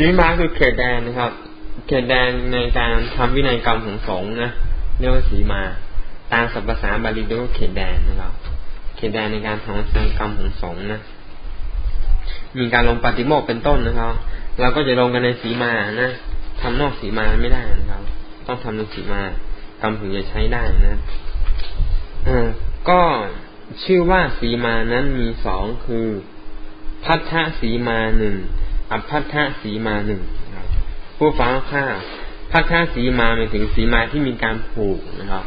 สีมาคือเขตแดนนะครับ เขตแดนในการทำวินัยกรรมของสงฆ์นะเรียกว่าสีมา ตามศัพท์ภาษาบาลีเรียกว่าเขตแดนนะครับ เขตแดนในการทำวินัยกรรมของสงฆ์นะ มีการลงปฏิโมกเป็นต้นนะครับ เราก็จะลงกันในสีมานะทำนอกสีมาไม่ได้นะครับ ต้องทำในสีมากรรมถึงจะใช้ได้นะอก็ชื่อว่าสีมานั้นมีสองคือ พัทธสีมาหนึ่ง อภัทธสีมาหนึ่งผู้ฟังข้าพัทธสีมาหมายถึงสีมาที่มีการผูกนะครับ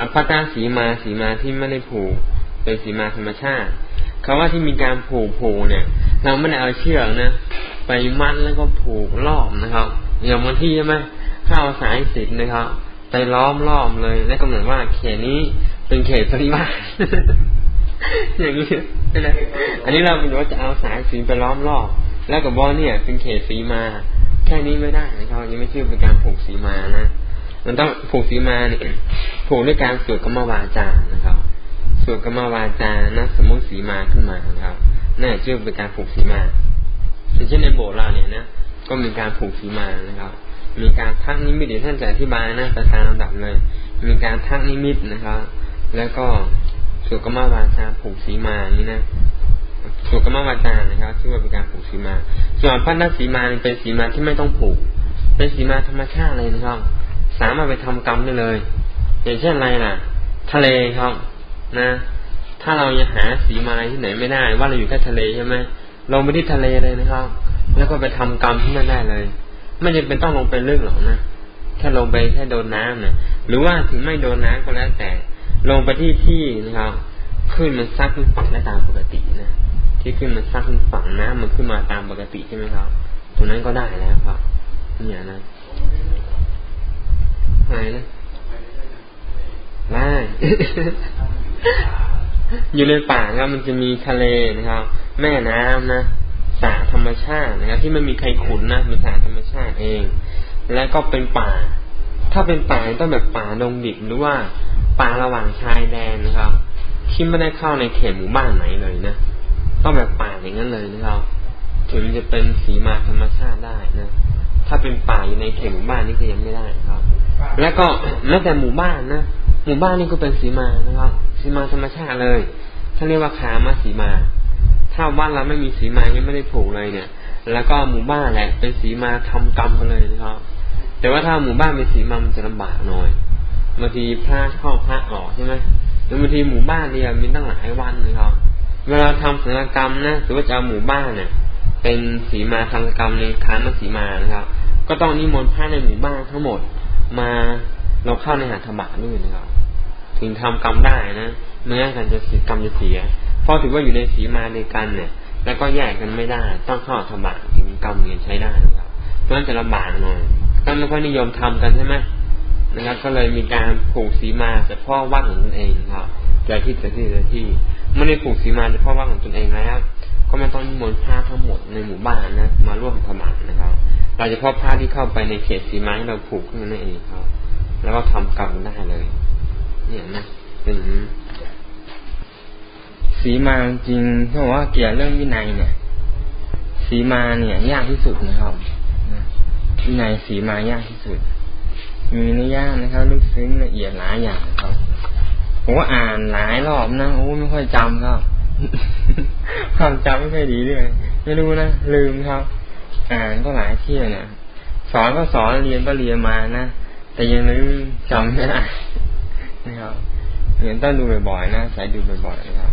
อภัทธสีมาสีมาที่ไม่ได้ผูก เป็นสีมาธรรมชาติคาว่าที่มีการผูกผูกเนี่ย เราไม่ได้เอาเชือกนะไปมัดแล้วก็ผูกรอบนะครับอย่างบางที่ใช่ไหมข้าวสายสิทธ์นะครับไปล้อมรอบเลย และกำหนดว่าเขตนี้เป็นเขตปริมาอย่างนี้อันนี้เราเป็นว่าจะเอาสายสีไปล้อมรอบ แล้วกับบอเนี่ย เป็นเขตสีมา แค่นี้ไม่ได้นะครับยังไม่ชื่อเป็นการผูกสีมานะมันต้องผูกสีมาเนี่ยผูกด้วยการสวดกรรมวาจานะครับสวดกรรมวาจานะสมมติสีมาขึ้นมานะครับนั่นชื่อเป็นการผูกสีมาเช่นในโบสถ์เราเนี่ยนะก็มีการผูกสีมานะครับ มีการทักนิมิตเดี๋ยวท่านจะอธิบายนะประการลำดับเลย มีการทักนิมิตนะครับ แล้วก็สุกรรมวาจาผูกสีมานี่นะ สุกรรมวาจานะครับชื่ว่าเป็นการผูกสีมา ส่วนพันธสีมาเป็นสีมาที่ไม่ต้องผูก เป็นสีมาธรรมชาติเลยนะครับ สามารถไปทำกรรมได้เลย อย่างเช่นอะไรล่ะ ทะเลครับนะ ถ้าเรายังหาสีมาที่ไหนไม่ได้ ว่าเราอยู่แค่ทะเลใช่ไหมลงไปที่ทะเลเลยนะครับ แล้วก็ไปทำกรรมที่นั่นได้เลย ไม่จำเป็นต้องลงไปลึกหรอกนะแค่ลงไปแค่โดนน้ำนะหรือว่าถึงไม่โดนน้ำก็แล้วแต่ ลงไปที่ที่นะครับขึ้นมันซักขึ้นฝั่งได้ตามปกตินะ ที่ขึ้นมันซักฝังน้ำมันขึ้นมาตามปกติใช่ไหมครับ ตรงนั้นก็ได้แล้วครับ เนี่ยนะหายนะได้อยู่ในป่าครับมันจะมีทะเลนะครับ แม่น้ำนะสระธรรมชาตินะครับ ที่ไม่มีใครขุนนะมีสระธรรมชาติเอง แล้วก็เป็นป่า ถ้าเป็นป่าต้องแบบป่าดงดิบหรือว่าป่าระหว่างชายแดนนะครับ ที่ไม่ได้เข้าในเขตหมู่บ้านไหนเลยนะ ต้องแบบป่าอย่างนั้นเลยนะครับถึงจะเป็นสีมาธรรมชาติได้นะถ้าเป็นป่าอยู่ในเขตหมู่บ้านนี่ก็ยังไม่ได้ครับ แล้วก็แม้แต่หมู่บ้านนะหมู่บ้านนี่ก็เป็นสีมานะครับสีมาธรรมชาติเลยท่านเรียกว่าขามาสีมา ถ้าบ้านเราไม่มีสีมายังไม่ได้ผูกเลยเนี่ย แล้วก็หมู่บ้านแหละเป็นสีมาทำกรรมกันเลยนะครับ แต่ว่าถ้าหมู่บ้านเป็นสีมามันจะลำบากหน่อยบางทีพระเข้าพระออกใช่ไหมหรือบางทีหมู่บ้านเนี่ยมีตั้งหลายวันนะครับ เวลาทำศัลกรรมนะหรือว่าจะเอาหมู่บ้านเนี่ยเป็นสีมาทำกรรมในคานสีมานะครับ ก็ต้องนิมนต์พระในหมู่บ้านทั้งหมด มาเราเข้าในหัตถบะด้วยนะครับ ถึงทำกรรมได้นะไม่งั้นกันจะกรรมจะเสีย เพราะถือว่าอยู่ในสีมาในกันเนี่ย แล้วก็แยกกันไม่ได้ ต้องเข้าธรรมะถึงกรรมเรียนใช้ได้นะครับเพราะฉะนั้นจะลำบากหน่อยก็ไม่ค่อยนิยมทำกันใช่ไหมนะครับ ก็เลยมีการผูกสีมาเฉพาะวัดของตนเองครับแต่ที่แต่ที่แต่ที่ ไม่ได้ผูกสีมาเฉพาะวัดของตนเองแล้ว ก็ไม่ต้องมนพระทั้งหมดในหมู่บ้านนะมาร่วมธรรมะนะครับ เราจะพาะพระที่เข้าไปในเขตสีมาให้เราผูกขึ้นนั่นเองครับ แล้วก็ทำกรรมได้เลย เนี่ยนะเป็นสีมาจริงเพราะว่าเกี่ยวเรื่องวินัยเนี่ย สีมาเนี่ย ยากที่สุดนะครับวินัยสีมายากที่สุด มีนิยามนะครับ ลึกซึ้งละเอียดหลายอย่างครับ ผมก็อ่านหลายรอบนะโอ้ไม่ค่อยจำครับความจำไม่ค่อยดีด้วยไม่รู้นะลืมครับ อ่านก็หลายเที่ยวเนี่ยสอนก็สอนเรียนก็เรียนมานะแต่ยังลืมจำไม่ได้นะครับเรียนต้องดูบ่อยๆนะใส่ดูบ่อยๆนะครับ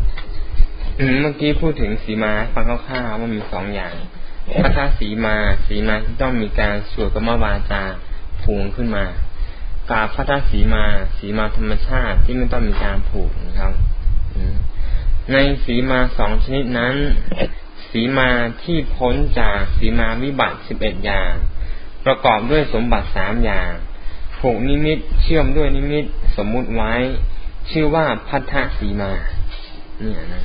เมื่อกี้พูดถึงสีมาฟังคร่าวๆว่ามีสองอย่างพระธาสีมาสีมาที่ต้องมีการสวดกรรมวาจาพูงขึ้นมา กาพระธาสีมา สีมาธรรมชาติที่ไม่ต้องมีการผูกนะครับในสีมาสองชนิดนั้น สีมาที่พ้นจากสีมาวิบัติสิบเอ็ดอย่าง ประกอบด้วยสมบัติสามอย่างผูกนิมิตเชื่อมด้วยนิมิตสมมุติไว้ ชื่อว่าพัทธสีมา เนี่ยนะ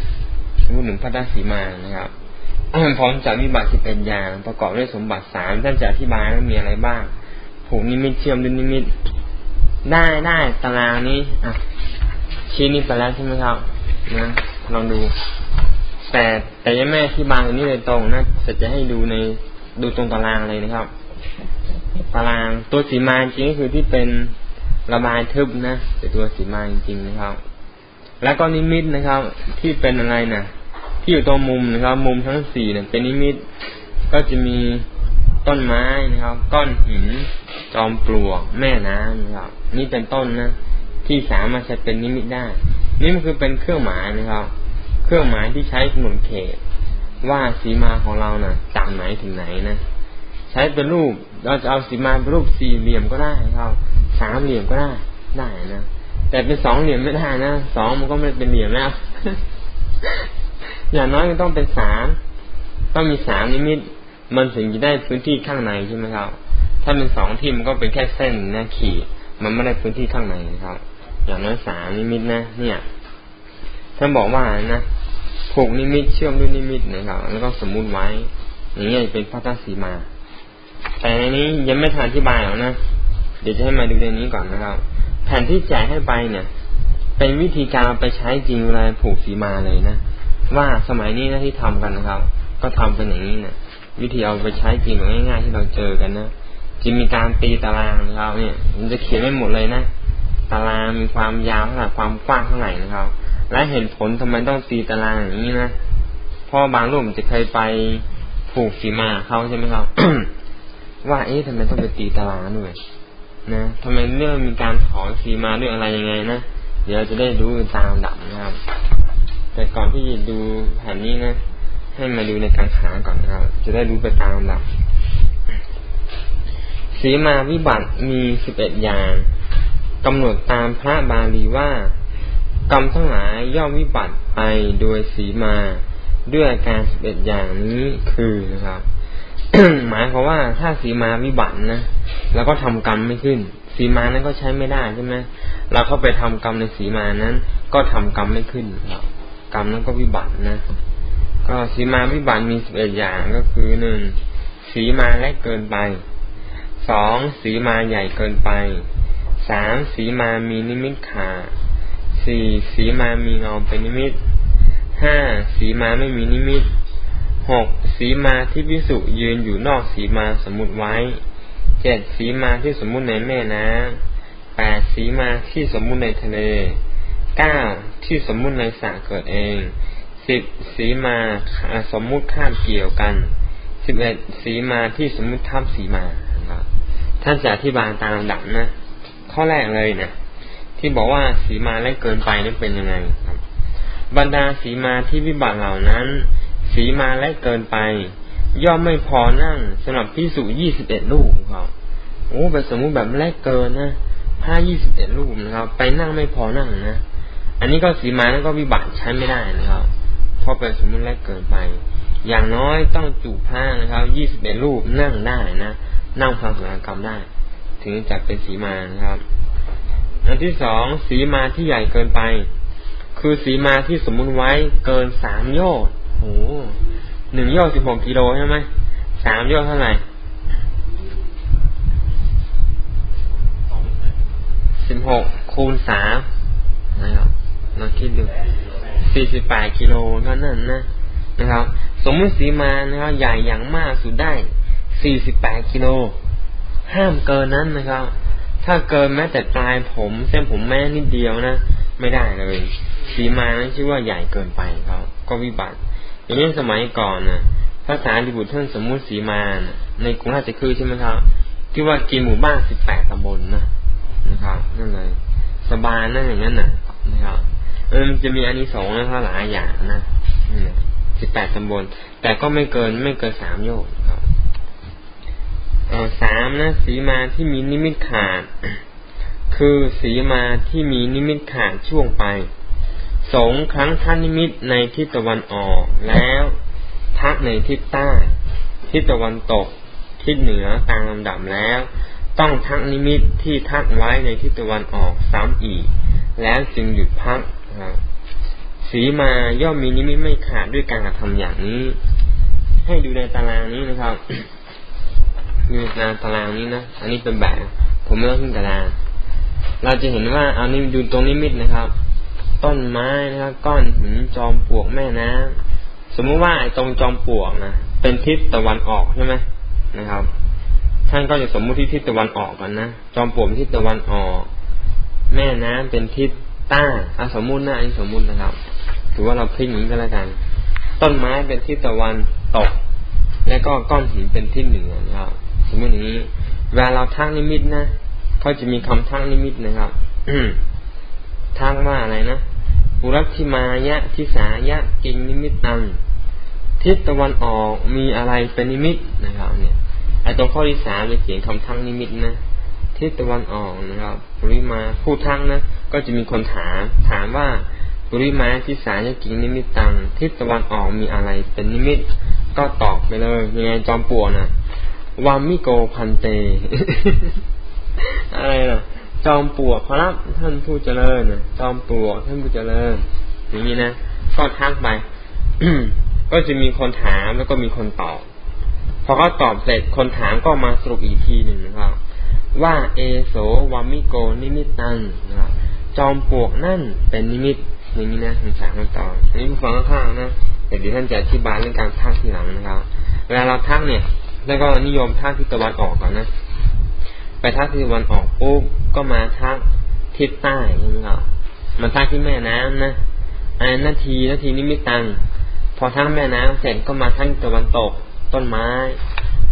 พูดถึงพัทธสีมานะครับพ้นจากวิบัติสิบเอ็ดอย่าง ประกอบด้วยสมบัติสามท่านจะอธิบายว่ามีอะไรบ้างผูกนิมิตเชื่อมด้วยนิมิต ได้ได้ตารางนี้อะชี้นี้ไปแล้วใช่ไหมครับนะลองดู แต่แต่ยังแม่ที่บางอันนี้เลยตรงนะแต่จะให้ดูในดูตรงตารางเลยนะครับ ตารางตัวสีมาจริงก็คือที่เป็นระบายทึบนะแต่ตัวสีมาจริงๆนะครับ แล้วก็นิมิตนะครับ ที่เป็นอะไรนะที่อยู่ตรงมุมนะครับ มุมทั้งสี่เนี่ยเป็นนิมิตก็จะมี ต้นไม้นะครับ ก้อนหิน จอมปลวก แม่น้ำนะครับ นี่เป็นต้นนะ ที่สามารถใช้เป็นนิมิตได้ นี่มันคือเป็นเครื่องหมายนะครับ เครื่องหมายที่ใช้กำหนดเขต ว่าสีมาของเรานะ่ะจากไหนถึงไหนนะใช้เป็นรูปเราจะเอาสีมาเป็นรูปสี่เหลี่ยมก็ได้ครับสามเหลี่ยมก็ได้ได้นะแต่เป็นสองเหลี่ยมไม่ได้นะสองมันก็ไม่เป็นเหลี่ยมแล้วอย่างน้อยมันต้องเป็นสามต้องมีสามนิมิต มันถึงจะได้พื้นที่ข้างในใช่ไหมครับ ถ้าเป็นสองที่มันก็เป็นแค่เส้นนะขีดมันไม่ได้พื้นที่ข้างในนะครับ อย่างน้อยสามนิมิตนะ เนี่ยท่านบอกว่านะผูกนิมิตเชื่อมด้วยนิมิตนะครับ แล้วก็สมมุติไว้ อย่างนี้เป็นพระทัศีมา แต่ในนี้ยังไม่ทันอธิบายหรอกนะ เดี๋ยวจะให้มาดูในนี้ก่อนนะครับ แผ่นที่แจกให้ไปเนี่ย เป็นวิธีการไปใช้จริงเวลาผูกสีมาเลยนะ ว่าสมัยนี้นะที่ทำกันนะครับ ก็ทำเป็นอย่างนี้นะ วิธีเอาไปใช้จริงง่ายๆที่เราเจอกันนะจะมีการตีตารางนะครับเนี่ย มันจะเขียนไม่หมดเลยนะตารางมีความยาวเท่าไหร่ความกว้างเท่าไหร่นะครับ และเห็นผลทำไมต้องตีตารางอย่างนี้นะเพราะบางรูปจะเคยไปผูกสีมาเขาใช่ไหมครับว่าเอ๊ะทำไมต้องไปตีตารางด้วยนะทำไมเรื่องมีการถอนสีมาด้วยอะไรยังไงนะเดี๋ยวจะได้รู้ตามดับนะครับ แต่ก่อนที่จะดูแผนนี้นะ ให้มาดูในการขาก่อนนะครับ จะได้รู้ไปตามลำดับสีมาวิบัติมีสิบเอ็ดอย่างกำหนดตามพระบาลีว่ากรรมทั้งหลายย่อมวิบัติไปโดยสีมาด้วยอาการสิบเอ็ดอย่างนี้คือนะครับหมายความว่าถ้าสีมาวิบัตินะแล้วก็ทำกรรมไม่ขึ้น สีมานั้นก็ใช้ไม่ได้ใช่ไหมเราเข้าไปทำกรรมในสีมานั้น ก็ทำกรรมไม่ขึ้นครับกรรมนั้นก็วิบัตินะ ก็สีมาวิบัติมีสิบเอ็ดอย่างก็คือหนึ่งสีมาเล็กเกินไปสองสีมาใหญ่เกินไปสามสีมามีนิมิตขาสี่สีมามีเงาเป็นนิมิตห้าสีมาไม่มีนิมิตหกสีมาที่พิสุยืนอยู่นอกสีมาสมมติไว้เจ็ดสีมาที่สมมุติในแม่น้ำแปดสีมาที่สมมุติในทะเลเก้าที่สมมุติในสระเกิดเอง สิบสีมาสมมุติคาบเกี่ยวกันสิบเอ็ดสีมาที่สมมุติทับสีมาครับท่านจะอธิบายตามลำดับนะข้อแรกเลยนะที่บอกว่าสีมาเล็กเกินไปนั่นเป็นยังไงครับ บรรดาสีมาที่วิบัติเหล่านั้น สีมาเล็กเกินไป ย่อมไม่พอนั่งสำหรับพิสุยี่สิบเอ็ดลูกครับโอ้แบบสมมุติแบบเล็กเกินนะผ้ายี่สิบเอ็ดลูกนะครับ ไปนั่งไม่พอนั่งนะ อันนี้ก็สีมานั้นก็วิบัติใช้ไม่ได้นะครับ เพราะเป็นสมมติแรกเกินไป อย่างน้อยต้องจูผ้านะครับยี่สิบเอ็ดรูปนั่งได้นะนั่งฟังสวดกรรมได้ ถึงจะเป็นสีมานะครับ อันที่สองสีมาที่ใหญ่เกินไป คือสีมาที่สมมุติไว้เกินสามโยชน์โอ้หนึ่งโยชน์สิบหกกิโลใช่ไหมสามโยชน์เท่าไหร่สิบหกคูณสามนะครับเราคิดดู สี่สิบแปดกิโลเท่านั้นนะนะครับ สมมติสีมานะครับใหญ่อย่างมากสุดได้สี่สิบแปดกิโล ห้ามเกินนั้นนะครับ ถ้าเกินแม้แต่ปลายผมเส้นผมแม่นิดเดียวนะไม่ได้เลยสีมานั้นชื่อว่าใหญ่เกินไปครับก็วิบัติ อย่างนี้สมัยก่อนนะภาษาดิบุตรท่านสมมุติสีมานะในกรุงราชคือใช่ไหมครับที่ว่ากินหมู่บ้านสิบแปดตำบลนนะนะครับนั่นเลยสบายนั่นอย่างนั้นนะนะครับ เออจะมีอันนี้สองนะครับหลายอย่างนะสิบแปดตำบล แต่ก็ไม่เกินไม่เกินสามโยกครับเออสามนะสีมาที่มีนิมิตขาด คือสีมาที่มีนิมิตขาดช่วงไป สงครั้งท่านนิมิตในทิศตะวันออกแล้วทักในทิศใต้ทิศตะวันตก ทิศเหนือตามลำดับแล้ว ต้องทักนิมิตที่ทักไว้ในทิศตะวันออกซ้ำอีก แล้วจึงหยุดพัก สีมาย่อมมีนิมิตไม่ขาดด้วยการกระทำอย่างนี้ ให้ดูในตารางนี้นะครับดูในตารางนี้นะอันนี้เป็นแบบผมไม่ต้องขึ้นตาราง เราจะเห็นว่าเอานี้ดูตรงนิมิตนะครับ ต้นไม้นะครับ ก้อนหินจอมปลวกแม่น้ำสมมุติว่าไอ้ตรงจอมปลวกนะเป็นทิศตะวันออกใช่ไหมนะครับ ท่านก็จะสมมุติที่ทิศตะวันออกกันนะจอมปลวกทิศตะวันออก แม่น้ำเป็นทิศ ต้อาสมมุตินะอันสมมุตินะครับ ถือว่าเราพลิกอย่างนี้ก็แล้วกัน ต้นไม้เป็นทิศตะวันตก แล้วก็ก้อนหินเป็นทิศเหนือนะครับสมมติอย่างนี้เวลาเราทักนิมิตนะเขาจะมีคำทักนิมิตนะครับทักว่าอะไรนะอุรัชิมายะทิสายะกิงนิมิตตังทิศตะวันออกมีอะไรเป็นนิมิตนะครับ เนี่ยไอ้ตรงข้อที่สามจะเขียนคำทั้งนิมิตนะทิศตะวันออกนะครับปริมาผู้ทั้งนะ ก็จะมีคนถาม ถามว่าปุริมาทิสายกิงนิมิตตังทิศตะวันออกมีอะไรเป็นนิมิต ก็ตอบไปเลยยังไงจอมปวนะวามิโกพันเต อะไรนะจอมปวกครับท่านผู้เจริญนะจอมปวกท่านผู้เจริญ อย่างนี้นะก็ทักไปก็จะมีคนถามแล้วก็มีคนตอบ พอเขาตอบเสร็จคนถามก็มาสรุปอีกทีหนึ่งนะครับ ว่าเอโสวามิโกนิมิตังนะครับ จอมปลวกนั่นเป็นนิมิตอย่างนี้นะคำถามคำตอบอันนี้ผู้ฟังข้างๆนะแต่เดี๋ยวท่านจะอธิบายเรื่องการทักทีหลังนะครับ เวลาเราทักเนี่ย แล้วก็นิยมทักที่ตะวันออกก่อนนะ ไปทักที่ตะวันออกปุ๊บก็มาทักทิศใต้ใช่ไหมครับมาทักที่แม่น้ำนะอันนาทีนาทีนิมิตตังพอทักแม่น้ำเสร็จก็มาทักตะวันตกต้นไม้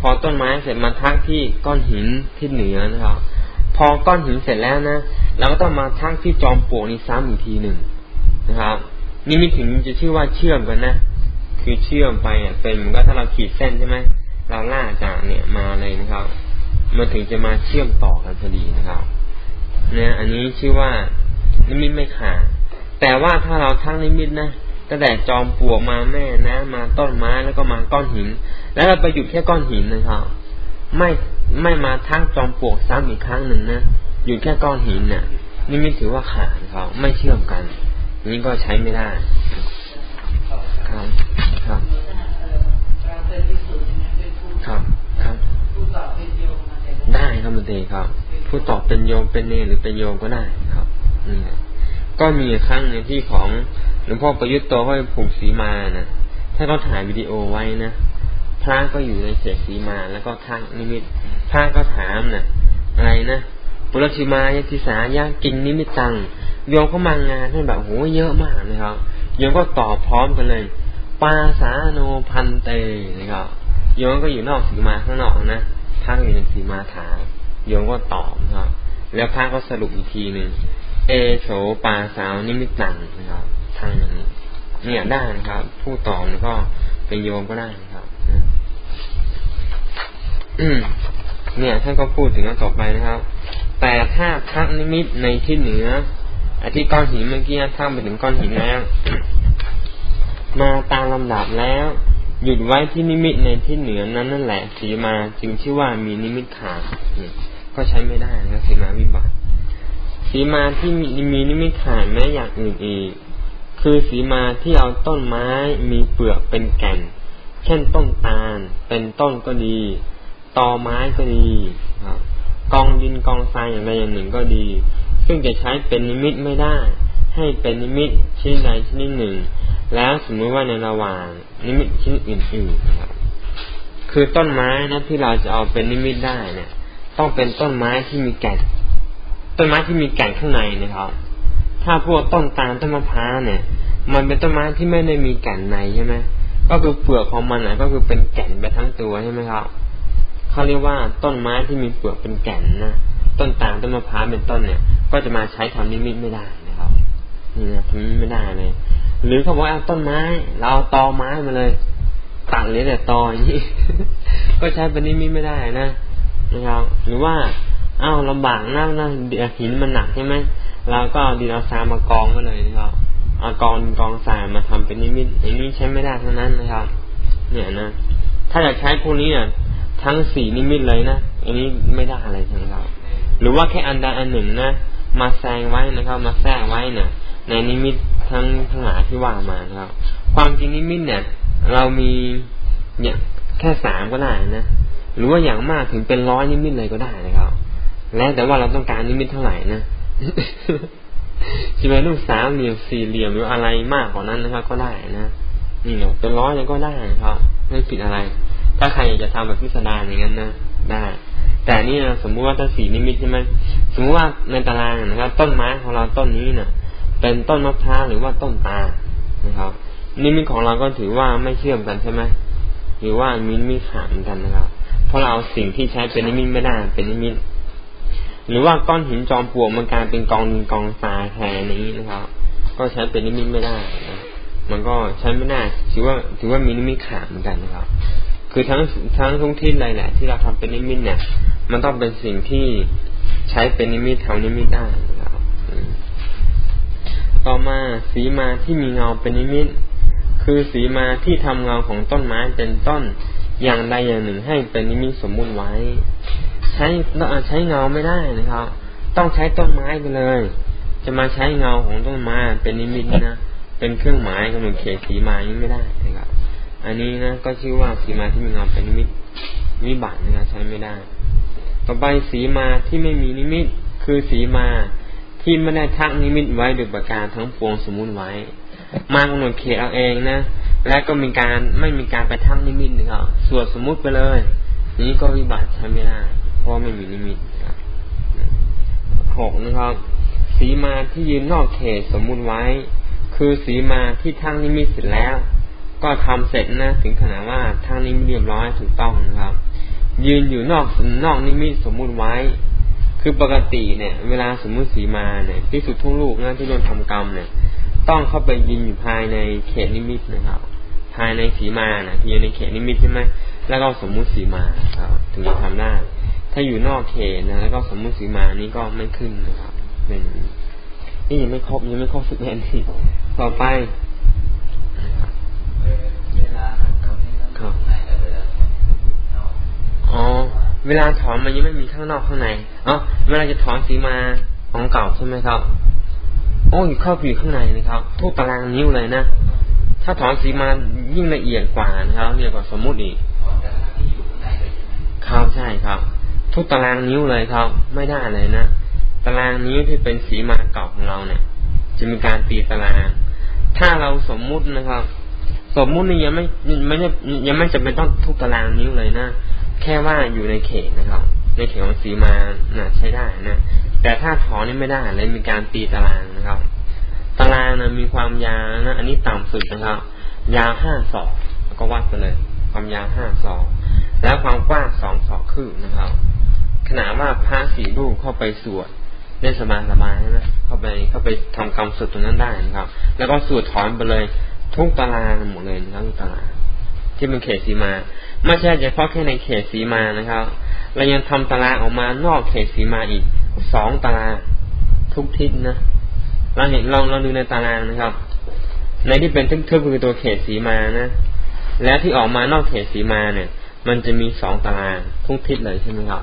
พอต้นไม้เสร็จมาทักที่ก้อนหินที่เหนือนะครับ พอก้อนหินเสร็จแล้วนะ เราก็ต้องมาทักที่จอมปลวกนี้ซ้ำอีกทีหนึ่งนะครับนี่ไม่ถึงจะชื่อว่าเชื่อมกันนะคือเชื่อมไปอะเป็นมือนกับถ้าเราขีดเส้นใช่ไหมเราล่าจากเนี่ยมาเลยนะครับมันถึงจะมาเชื่อมต่อกันพอดีนะครับ เนี่ย อันนี้ชื่อว่านิมิตไม่ขาดแต่ว่าถ้าเราทั้งนิมิตนะตั้งแต่จอมปลวกมาแม่นะ มาต้นไม้แล้วก็มาก้อนหิน แล้วเราไปหยุดแค่ก้อนหินนะครับ ไม่ไม่มาทั้งจอมปลวกซ้ำอีกครั้งหนึ่งนะหยุดแค่ก้อนหินเนี่ยนี่ไม่ถือว่าขาดครับไม่เชื่อมกันนี้ก็ใช้ไม่ได้ครับครับครับครับได้ครับมันเตครับ ผู้ตอบเป็นโยมเป็นเนหรือเป็นโยมก็ได้ครับนี่ก็มีครั้งในที่ของหลวงพ่อประยุทธ์โตก็ไปผูกสีมานะถ้าเขาถ่ายวิดีโอไว้นะ ระก็อยู่ในเศษสีมา แล้วก็ทักนิมิตพระก็ถามนะอะไรนะปุรัตถิมายะ ทิสายะ กิง นิมิตตังโยมเขามางานท่านแบบโหเยอะมากนะครับโยมก็ตอบพร้อมกันเลย ปาสาโณ ภันเตนะครับโยมก็อยู่นอกสีมาข้างนอกนะพระอยู่ในสีมาถามโยมก็ตอบนะครับแล้วพระก็สรุปอีกทีหนึ่งเอโสปาสาโณ นิมิตตังนะครับทางอย่างนี้เนี่ยได้นะครับ ผู้ตอบก็เป็นโยมก็ได้นะครับ เนี่ยท่านก็พูดถึงต่อไปนะครับ แต่ถ้าทักนิมิตในที่เหนืออที่ก้อนหินเมื่อกี้ทักไปถึงก้อนหินแล้ว มาตามลำดับแล้ว หยุดไว้ที่นิมิตในที่เหนือนั้นนั่นแหละสีมาจึงชื่อว่ามีนิมิตขาดก็ใช้ไม่ได้นะสีมาวิบัติสีมาที่มีมีนิมิตขาดแม้อย่างอื่นอีก คือสีมาที่เอาต้นไม้มีเปลือกเป็นแก่น เช่นต้นตาลเป็นต้นก็ดี ตอไม้ก็ดีครับกองดินกองทรายอย่างใดอย่างหนึ่งก็ดี ซึ่งจะใช้เป็นนิมิตไม่ได้ ให้เป็นนิมิตชนิดใดชนิดหนึ่ง แล้วสมมติว่าในระหว่างนิมิตชนิดอื่นๆครับคือต้นไม้นะที่เราจะเอาเป็นนิมิตได้เนี่ย ต้องเป็นต้นไม้ที่มีแก่นต้นไม้ที่มีแก่นข้างในนะครับ ถ้าพวกต้นตาลต้นมะพร้าวเนี่ย มันเป็นต้นไม้ที่ไม่ได้มีแก่นในใช่ไหมก็คือเปลือกของมันอะ ก็คือเป็นแก่นไปทั้งตัวใช่ไหมครับ เขาเรียกว่าต้นไม้ที่มีเปลือกเป็นแก่นนะต้นตาลต้นมะพร้าวเป็นต้นเนี่ย ก็จะมาใช้ทำนิมิตไม่ได้นะครับนี่นะทำนิมิตไม่ได้เลย หรือเขาบอกเอาต้นไม้ เราเอาตอไม้มาเลยตัดเลยแต่ตออย่างนี้ก็ใช้เป็นนิมิตไม่ได้นะนะครับ หรือว่าเอ้าลำบากนั่งนะหินมันหนักใช่ไหมเราก็เอาดินเอาทรายมากองก็เลยนะครับเอากองกองทรายมาทำเป็นนิมิตอย่างนี้ใช้ไม่ได้ทั้งนั้นนะครับ เนี่ยนะถ้าอยากใช้พวกนี้เนี่ย ทั้งสี่นิมิตเลยนะอันนี้ไม่ได้อะไรทั้งเราหรือว่าแค่อันใดอันหนึ่งนะมาแซงไว้นะครับ มาแทรกไว้เนี่ยในนิมิตทั้งทั้งหลายที่ว่ามาครับความจริงนิมิตเนี่ย เรามีเนี่ยแค่สามก็ได้นะหรือว่าอย่างมากถึงเป็นร้อยนิมิตเลยก็ได้นะครับ แล้วแต่ว่าเราต้องการนิมิตเท่าไหร่นะจะเป็นลูกสามเหลี่ยมสี่เหลี่ยมหรืออะไรมากกว่านั้นนะครับ ก็ได้นะนี่เนาะเป็นร้อยยังก็ได้ครับไม่ผิดอะไร ถ้าใครอยากจะทำแบบพิสดารอย่างนั้นนะได้แต่นี่นะสมมุติว่าถ้าสีนิมิตใช่ไหมสมมุติว่าในตารางนะครับ ต้นไม้ของเราต้นนี้เนะ่ะ เป็นต้นมะพร้าวหรือว่าต้นตานะครับ นิมิตของเราก็ถือว่าไม่เชื่อมกันใช่ไหมหรือว่านิมิตขาดเหมือนกันนะครับ เพราะเราเอาสิ่งที่ใช้เป็นนิมิตไม่ได้เป็นนิมิต หรือว่าก้อนหินจอมปลวกมันกลายเป็นกองดินกองทรายแทนนี้นะครับ ก็ใช้เป็นนิมิตไม่ได้นะมันก็ใช้ไม่ได้ถือว่าถือว่ามีนิมิตขาดเหมือนกันนะครับ คือทั้งทั้งทุกที่ใดแหละที่เราทำเป็นนิมิตเนี่ยมันต้องเป็นสิ่งที่ใช้เป็นนิมิตทำนิมิตได้นะครับต่อมาสีมาที่มีเงาเป็นนิมิต คือสีมาที่ทำเงาของต้นไม้เป็นต้นอย่างใดอย่างหนึ่งให้เป็นนิมิตสมมุติไว้ ใช้ใช้เงาไม่ได้นะครับ ต้องใช้ต้นไม้ไปเลย จะมาใช้เงาของต้นไม้เป็นนิมิตนะเป็นเครื่องหมายกำหนดเขตสีมานี้ไม่ได้นะครับ อันนี้นะก็ชื่อว่าสีมาที่มีเงาเป็นนิมิตวิบัตินะครับใช้ไม่ได้ ต่อไปสีมาที่ไม่มีนิมิต คือสีมาที่ไม่ได้ทักนิมิตไว้โดยประการทั้งปวงสมมุติไว้ มากำหนดเขตเอาเองนะและก็มีการไม่มีการไปทักนิมิตนะครับสวดสมมุติไปเลย นี้ก็วิบัติใช้ไม่ได้เพราะไม่มีนิมิตหกนะครับ สีมาที่ยืนนอกเขตสมมุติไว้ คือสีมาที่ทั้งนิมิตเสร็จแล้ว ก็ทำเสร็จนะถึงขนาดว่าทั้งนิมิตเรียบร้อยถูกต้องนะครับ ยืนอยู่นอกนอกนิมิตสมมุติไว้ คือปกติเนี่ย เวลาสมมุติสีมาเนี่ยที่สุดทุกลูกนะที่โดนทำกรรมเนี่ยต้องเข้าไปยืนอยู่ภายในเขตนิมิตนะครับ ภายในสีมานะที่อยู่ในเขตนิมิตใช่ไหมแล้วก็สมมุติสีมาครับถึงจะทำได้ถ้าอยู่นอกเขตนะแล้วก็สมมุติสีมานี้ก็ไม่ขึ้นนะครับเป็นนี่ยังไม่ครบยังไม่ครบสิบเอ็ดที่ต่อไป อ๋อ เวลาถอนมันยังไม่มีข้างนอกข้างในอ๋อเวลาจะถอนสีมาของเก่าใช่ไหมครับโอ้ยเข้าไปอยู่ข้างในนะครับทุกตารางนิ้วเลยนะ ถ้าถอนสีมายิ่งละเอียดกว่านะครับเรียกว่าสมมุติอีกครับใช่ครับ ทุกตารางนิ้วเลยครับ ไม่ได้เลยนะตารางนิ้วที่เป็นสีมาเก่าของเราเนี่ย จะมีการตีตาราง ถ้าเราสมมุตินะครับ สมมุตินี่ยังไม่ไม่ใช่ยังไม่จำเป็นต้องทุกตารางนิ้วเลยนะ แค่ว่าอยู่ในเขตนะครับ ในเขตของสีมานะใช้ได้นะ แต่ถ้าถอนนี่ไม่ได้เลยมีการตีตารางนะครับ ตารางนะมีความยาวนะ อันนี้ต่ำสุดนะครับ ยาวห้าศอกก็วัดไปเลย ความยาวห้าศอก แล้วความกว้างสองศอกครึ่งนะครับขนาดว่าพระสีลูกเข้าไปสวดได้สบายสบายนะเข้าไปเข้าไปทำกรรมสุดตรงนั้นได้นะครับ แล้วก็สูดถอนไปเลย ทุกตารางหมดเลยนะครับทุกตารางที่เป็นเขตสีมา ไม่ใช่เฉพาะแค่ในเขตสีมานะครับเรายังทำตารางออกมานอกเขตสีมาอีกสองตารางทุกทิศนะเราเห็นลองเราดูในตารางนะครับ ในที่เป็นทึบๆคือตัวเขตสีมานะแล้วที่ออกมานอกเขตสีมาเนี่ย มันจะมีสองตารางทุกทิศเลยใช่ไหมครับ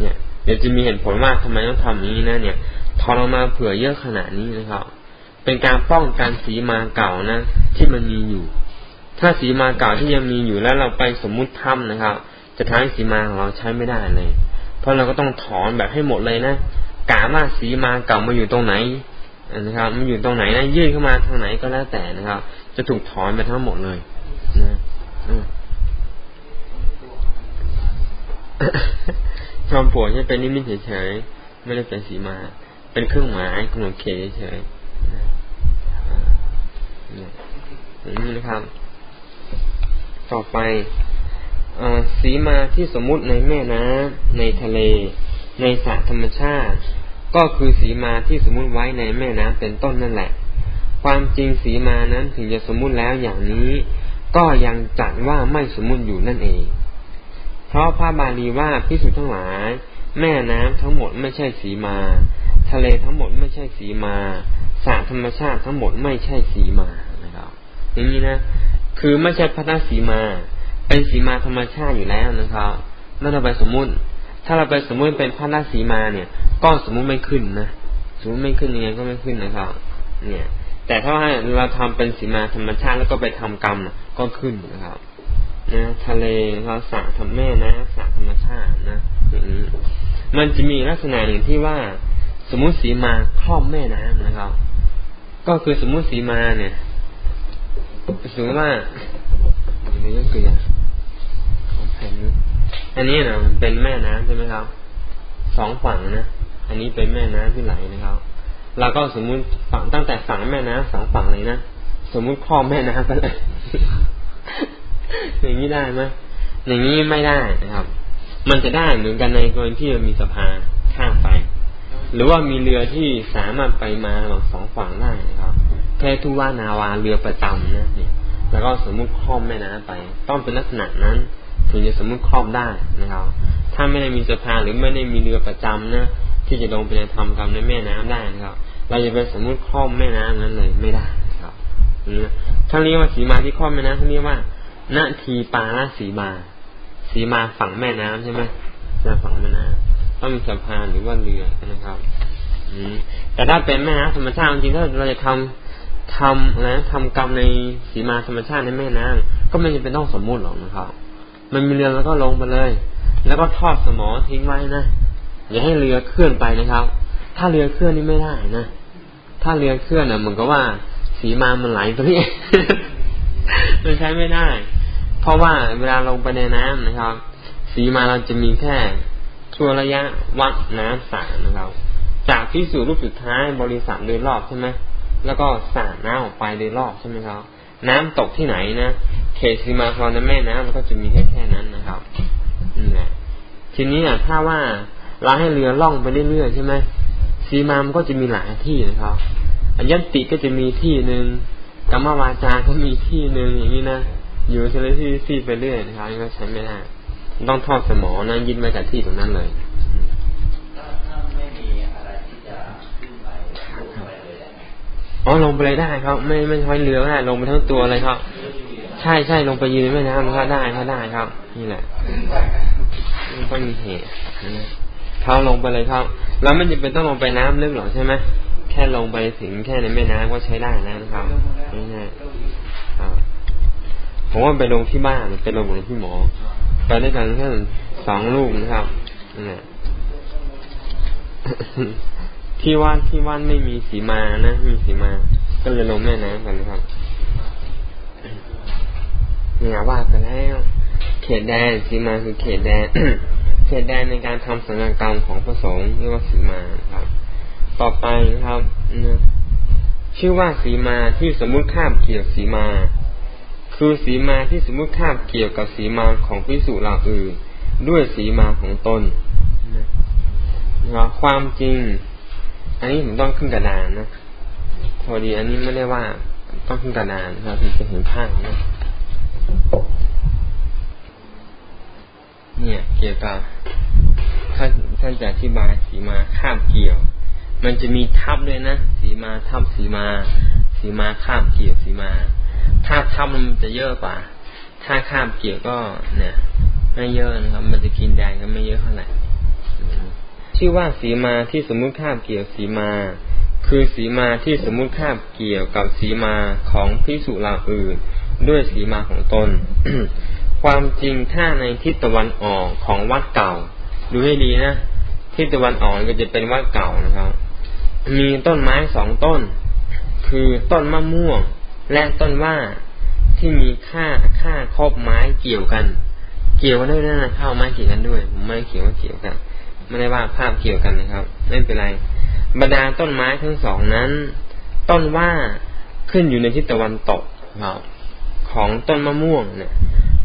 เนี่ย เดี๋ยวจะมีเหตุผลว่าทำไมต้องทำนี้นะ เนี่ยทรมาเผื่อเยอะขนาดนี้นะครับ เป็นการป้องกันสีมาเก่านะ ที่มันมีอยู่ ถ้าสีมาเก่าที่ยังมีอยู่แล้วเราไปสมมุติทำนะครับ จะทำให้สีมาของเราใช้ไม่ได้เลย เพราะเราก็ต้องถอนแบบให้หมดเลยนะกาว่าสีมาเก่ามาอยู่ตรงไหนนะครับมันอยู่ตรงไหนนะยื่นเข้ามาทางไหนก็แล้วแต่นะครับ จะถูกถอนไปทั้งหมดเลยนะจอมปลวกจะเป็นนิมิตเฉยๆไม่ได้เป็นสีมา เป็นเครื่องหมายกำหนดเขตเฉยๆ นี่นะครับ ต่อไปอสีมาที่สมมุติในแม่น้ำในทะเล ในสระธรรมชาติ ก็คือสีมาที่สมมุติไว้ในแม่น้ำเป็นต้นนั่นแหละ ความจริงสีมานั้นถึงจะสมมุติแล้วอย่างนี้ ก็ยังจัดว่าไม่สมมุติอยู่นั่นเอง เพราะพระบาลีว่าพิสุทั้งหลาย แม่น้ำทั้งหมดไม่ใช่สีมา ทะเลทั้งหมดไม่ใช่สีมาสระธรรมชาติทั้งหมดไม่ใช่สีมานะครับอย่างนี้นะ คือไม่ใช่พัฒสีมา เป็นสีมาธรรมชาติอยู่แล้วนะครับนั่นเราไปสมมุติ ถ้าเราไปสมมุติเป็นพัฒสีมาเนี่ย ก็สมมุติไม่ขึ้นนะสมมติไม่ขึ้นยังไงก็ไม่ขึ้นนะครับ เนี่ย แต่ถ้าเราทำเป็นสีมาธรรมชาติแล้วก็ไปทำกรรมก็ขึ้นนะครับนะทะเลเราสระทำแม่นะสระธรรมชาตินะอย่างนี้มันจะมีลักษณะหนึ่งที่ว่า สมมุติสีมาครอบแม่น้ำนะครับ ก็คือสมมุติสีมาเนี่ยสมมติว่าอย่างนี้ก็คือของแผ่นนี้อันนี้นะมันเป็นแม่น้ำใช่ไหมครับสองฝั่งนะอันนี้เป็นแม่น้ำที่ไหลนะครับเราก็สมมุติฝั่งตั้งแต่ฝั่งแม่น้ำสองฝั่งเลยนะสมมุติครอบแม่น้ำไปเลยอย่างนี้ได้ไหมอย่างนี้ไม่ได้นะครับ มันจะได้เหมือนกันในกรณีที่มีสะพานข้ามไป หรือว่ามีเรือที่สามารถไปมาระหว่างสองฝั่งได้นะครับแค่ทุว่านาวาเรือประจำนะเนี่ยแล้วก็สมมุติครอบแม่น้ำไป ต้องเป็นลักษณะนั้น ถึงจะสมมุติครอบได้นะครับ ถ้าไม่ได้มีสะพานหรือไม่ได้มีเรือประจำนะที่จะลงไปในทำกรรมในแม่น้ำได้นะครับ เราจะไปสมมุติครอบแม่น้ำนั้นเลยไม่ได้ครับท่านเรียกว่าสีมาที่ครอบแม่น้ำท่านเรียกว่านาทีปาราสีมา สีมาฝั่งแม่น้ำใช่ไหมจะฝั่งแม่น้ำ ต้องมีสะพานหรือว่าเรือนะครับแต่ถ้าเป็นแม่น้ำธรรมชาติจริงๆถ้าเราจะทำทำนะทำกรรมในสีมาธรรมชาติในแม่น้ำก็ไม่จำเป็นต้องสมมุติหรอกนะครับ มันมีเรือแล้วก็ลงไปเลย แล้วก็ทอดสมอทิ้งไว้นะอย่าให้เรือเคลื่อนไปนะครับ ถ้าเรือเคลื่อนนี่ไม่ได้นะถ้าเรือเคลื่อนน่ะเหมือนกับว่าสีมามันไหลไปนี่มันใช้ไม่ได้ เพราะว่าเวลาลงไปในน้ำนะครับ สีมาเราจะมีแค่ ชั่วระยะวัดน้ำสานะครับจากที่สู่รูปสุดท้ายบริษัทโดยรอบใช่ไหมแล้วก็สาดน้ำออกไปโดยรอบใช่ไหมครับ น้ำตกที่ไหนนะเขตสีมาคอนในแม่น้ำมันก็จะมีแค่แค่นั้นนะครับนี่แหละทีนี้อะถ้าว่าเราให้เรือล่องไปเรื่อยๆใช่ไหมสีมามันก็จะมีหลายที่นะครับอัญญติก็จะมีที่หนึ่งกรรมวาจาก็มีที่หนึ่งอย่างนี้นะอยู่เฉลยที่ที่ไปเรื่อยนะครับก็ใช้ไม่ได้ ต้องทอดสมอนะยินมาจากที่ตรงนั้นเลยอ๋อลงไปเลยได้ครับ ไม่ไม่ใช้เรือก็ได้ลงไปทั้งตัวเลยครับ ใช่ใช่ลงไปยืนไม่น้ำก็ได้ก็ได้ครับ นี่แหละไม่ต้องมีเหตุเขาลงไปเลยครับแล้วมันจะเป็นต้องลงไปน้ำลึกหรอใช่ไหมแค่ลงไปถึงแค่ในแม่น้ำก็ใช้ได้แล้วนะครับง่ายๆผมว่าไปลงที่บ้านไปลงกับที่หมอ ไปด้วยกันแค่สองลูกนะครับนี่ที่ว่านที่ว่านไม่มีสีมานะมีสีมา ก็เลยลงแม่น้ำกันนะครับเนี่ยว่าไปแล้ว เขตแดนสีมาคือเขตแดน เขตแดนในการทำสัญญกรรมของพระสงฆ์เรียกว่าสีมาครับ ต่อไปนะครับนะชื่อว่าสีมาที่สมมุติข้ามเกี่ยวสีมา คือสีมาที่สมมุติข้ามเกี่ยวกับสีมาของพิสุเหล่าอื่น ด้วยสีมาของตนนะความจริง อันนี้ผมต้องขึ้นกระดานนะพอดีอันนี้ไม่ได้ว่าต้องขึ้นกระดานครับถึงจะเห็นภาพนะเนี่ย เกี่ยวกับท่านท่านจะอธิบายสีมาข้ามเกี่ยว มันจะมีทับด้วยนะสีมาทับสีมา สีมาข้ามเกี่ยวสีมา ถ้าทับมันจะเยอะกว่า ถ้าข้ามเกี่ยวก็เนี่ย ไม่เยอะนะครับ มันจะกินแดงก็ไม่เยอะเท่าไหร่ชื่อว่าสีมาที่สมมุติข้ามเกี่ยวสีมา คือสีมาที่สมมุติข้ามเกี่ยวกับสีมาของพิสุราอื่น ด้วยสีมาของตน ความจริงถ้าในทิศตะวันออกของวัดเก่า ดูให้ดีนะทิศตะวันออกก็จะเป็นวัดเก่านะครับ มีต้นไม้สองต้น คือต้นมะม่วง และต้นว่าที่มีค่าค่าครอบไม้เกี่ยวกัน เกี่ยวกันด้วยนะข้าวไม้เกี่ยวกันด้วยผมไม่เกี่ยวว่าเกี่ยวกันไม่ได้ว่าภาพเกี่ยวกันนะครับ ไม่เป็นไรบรรดาต้นไม้ทั้งสองนั้น ต้นว่าขึ้นอยู่ในทิศตะวันตกครับของต้นมะม่วงเนี่ย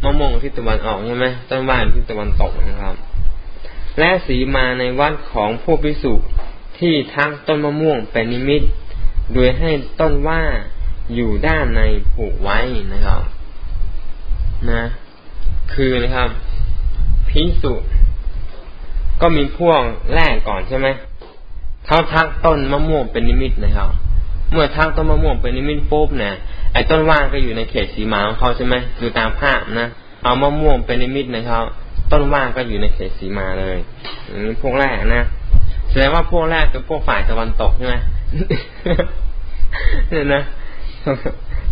มะม่วงทิศตะวันออกใช่ไหมต้นว่าทิศตะวันตกนะครับ และสีมาในวัดของพวกพิสุที่ทักต้นมะม่วงเป็นนิมิต โดยให้ต้นว่า อยู่ด้านในผูกไว้นะครับ นะ คือนะครับพิสุก็มีพวกแรกก่อนใช่ไหมเขาทักต้นมะม่วงเป็นนิมิตนะครับ เมื่อทักต้นมะม่วงเป็นนิมิตปุ๊บเนี่ยไอ้ต้นว่างก็อยู่ในเขตสีมาของเขาใช่ไหมดูตามภาพนะเอามะม่วงเป็นนิมิตนะครับ ต้นว่างก็อยู่ในเขตสีมาเลยนี่พวกแรกนะแสดงว่าพวกแรกคือพวกฝ่ายตะวันตกใช่ไหมเนี่ยนะ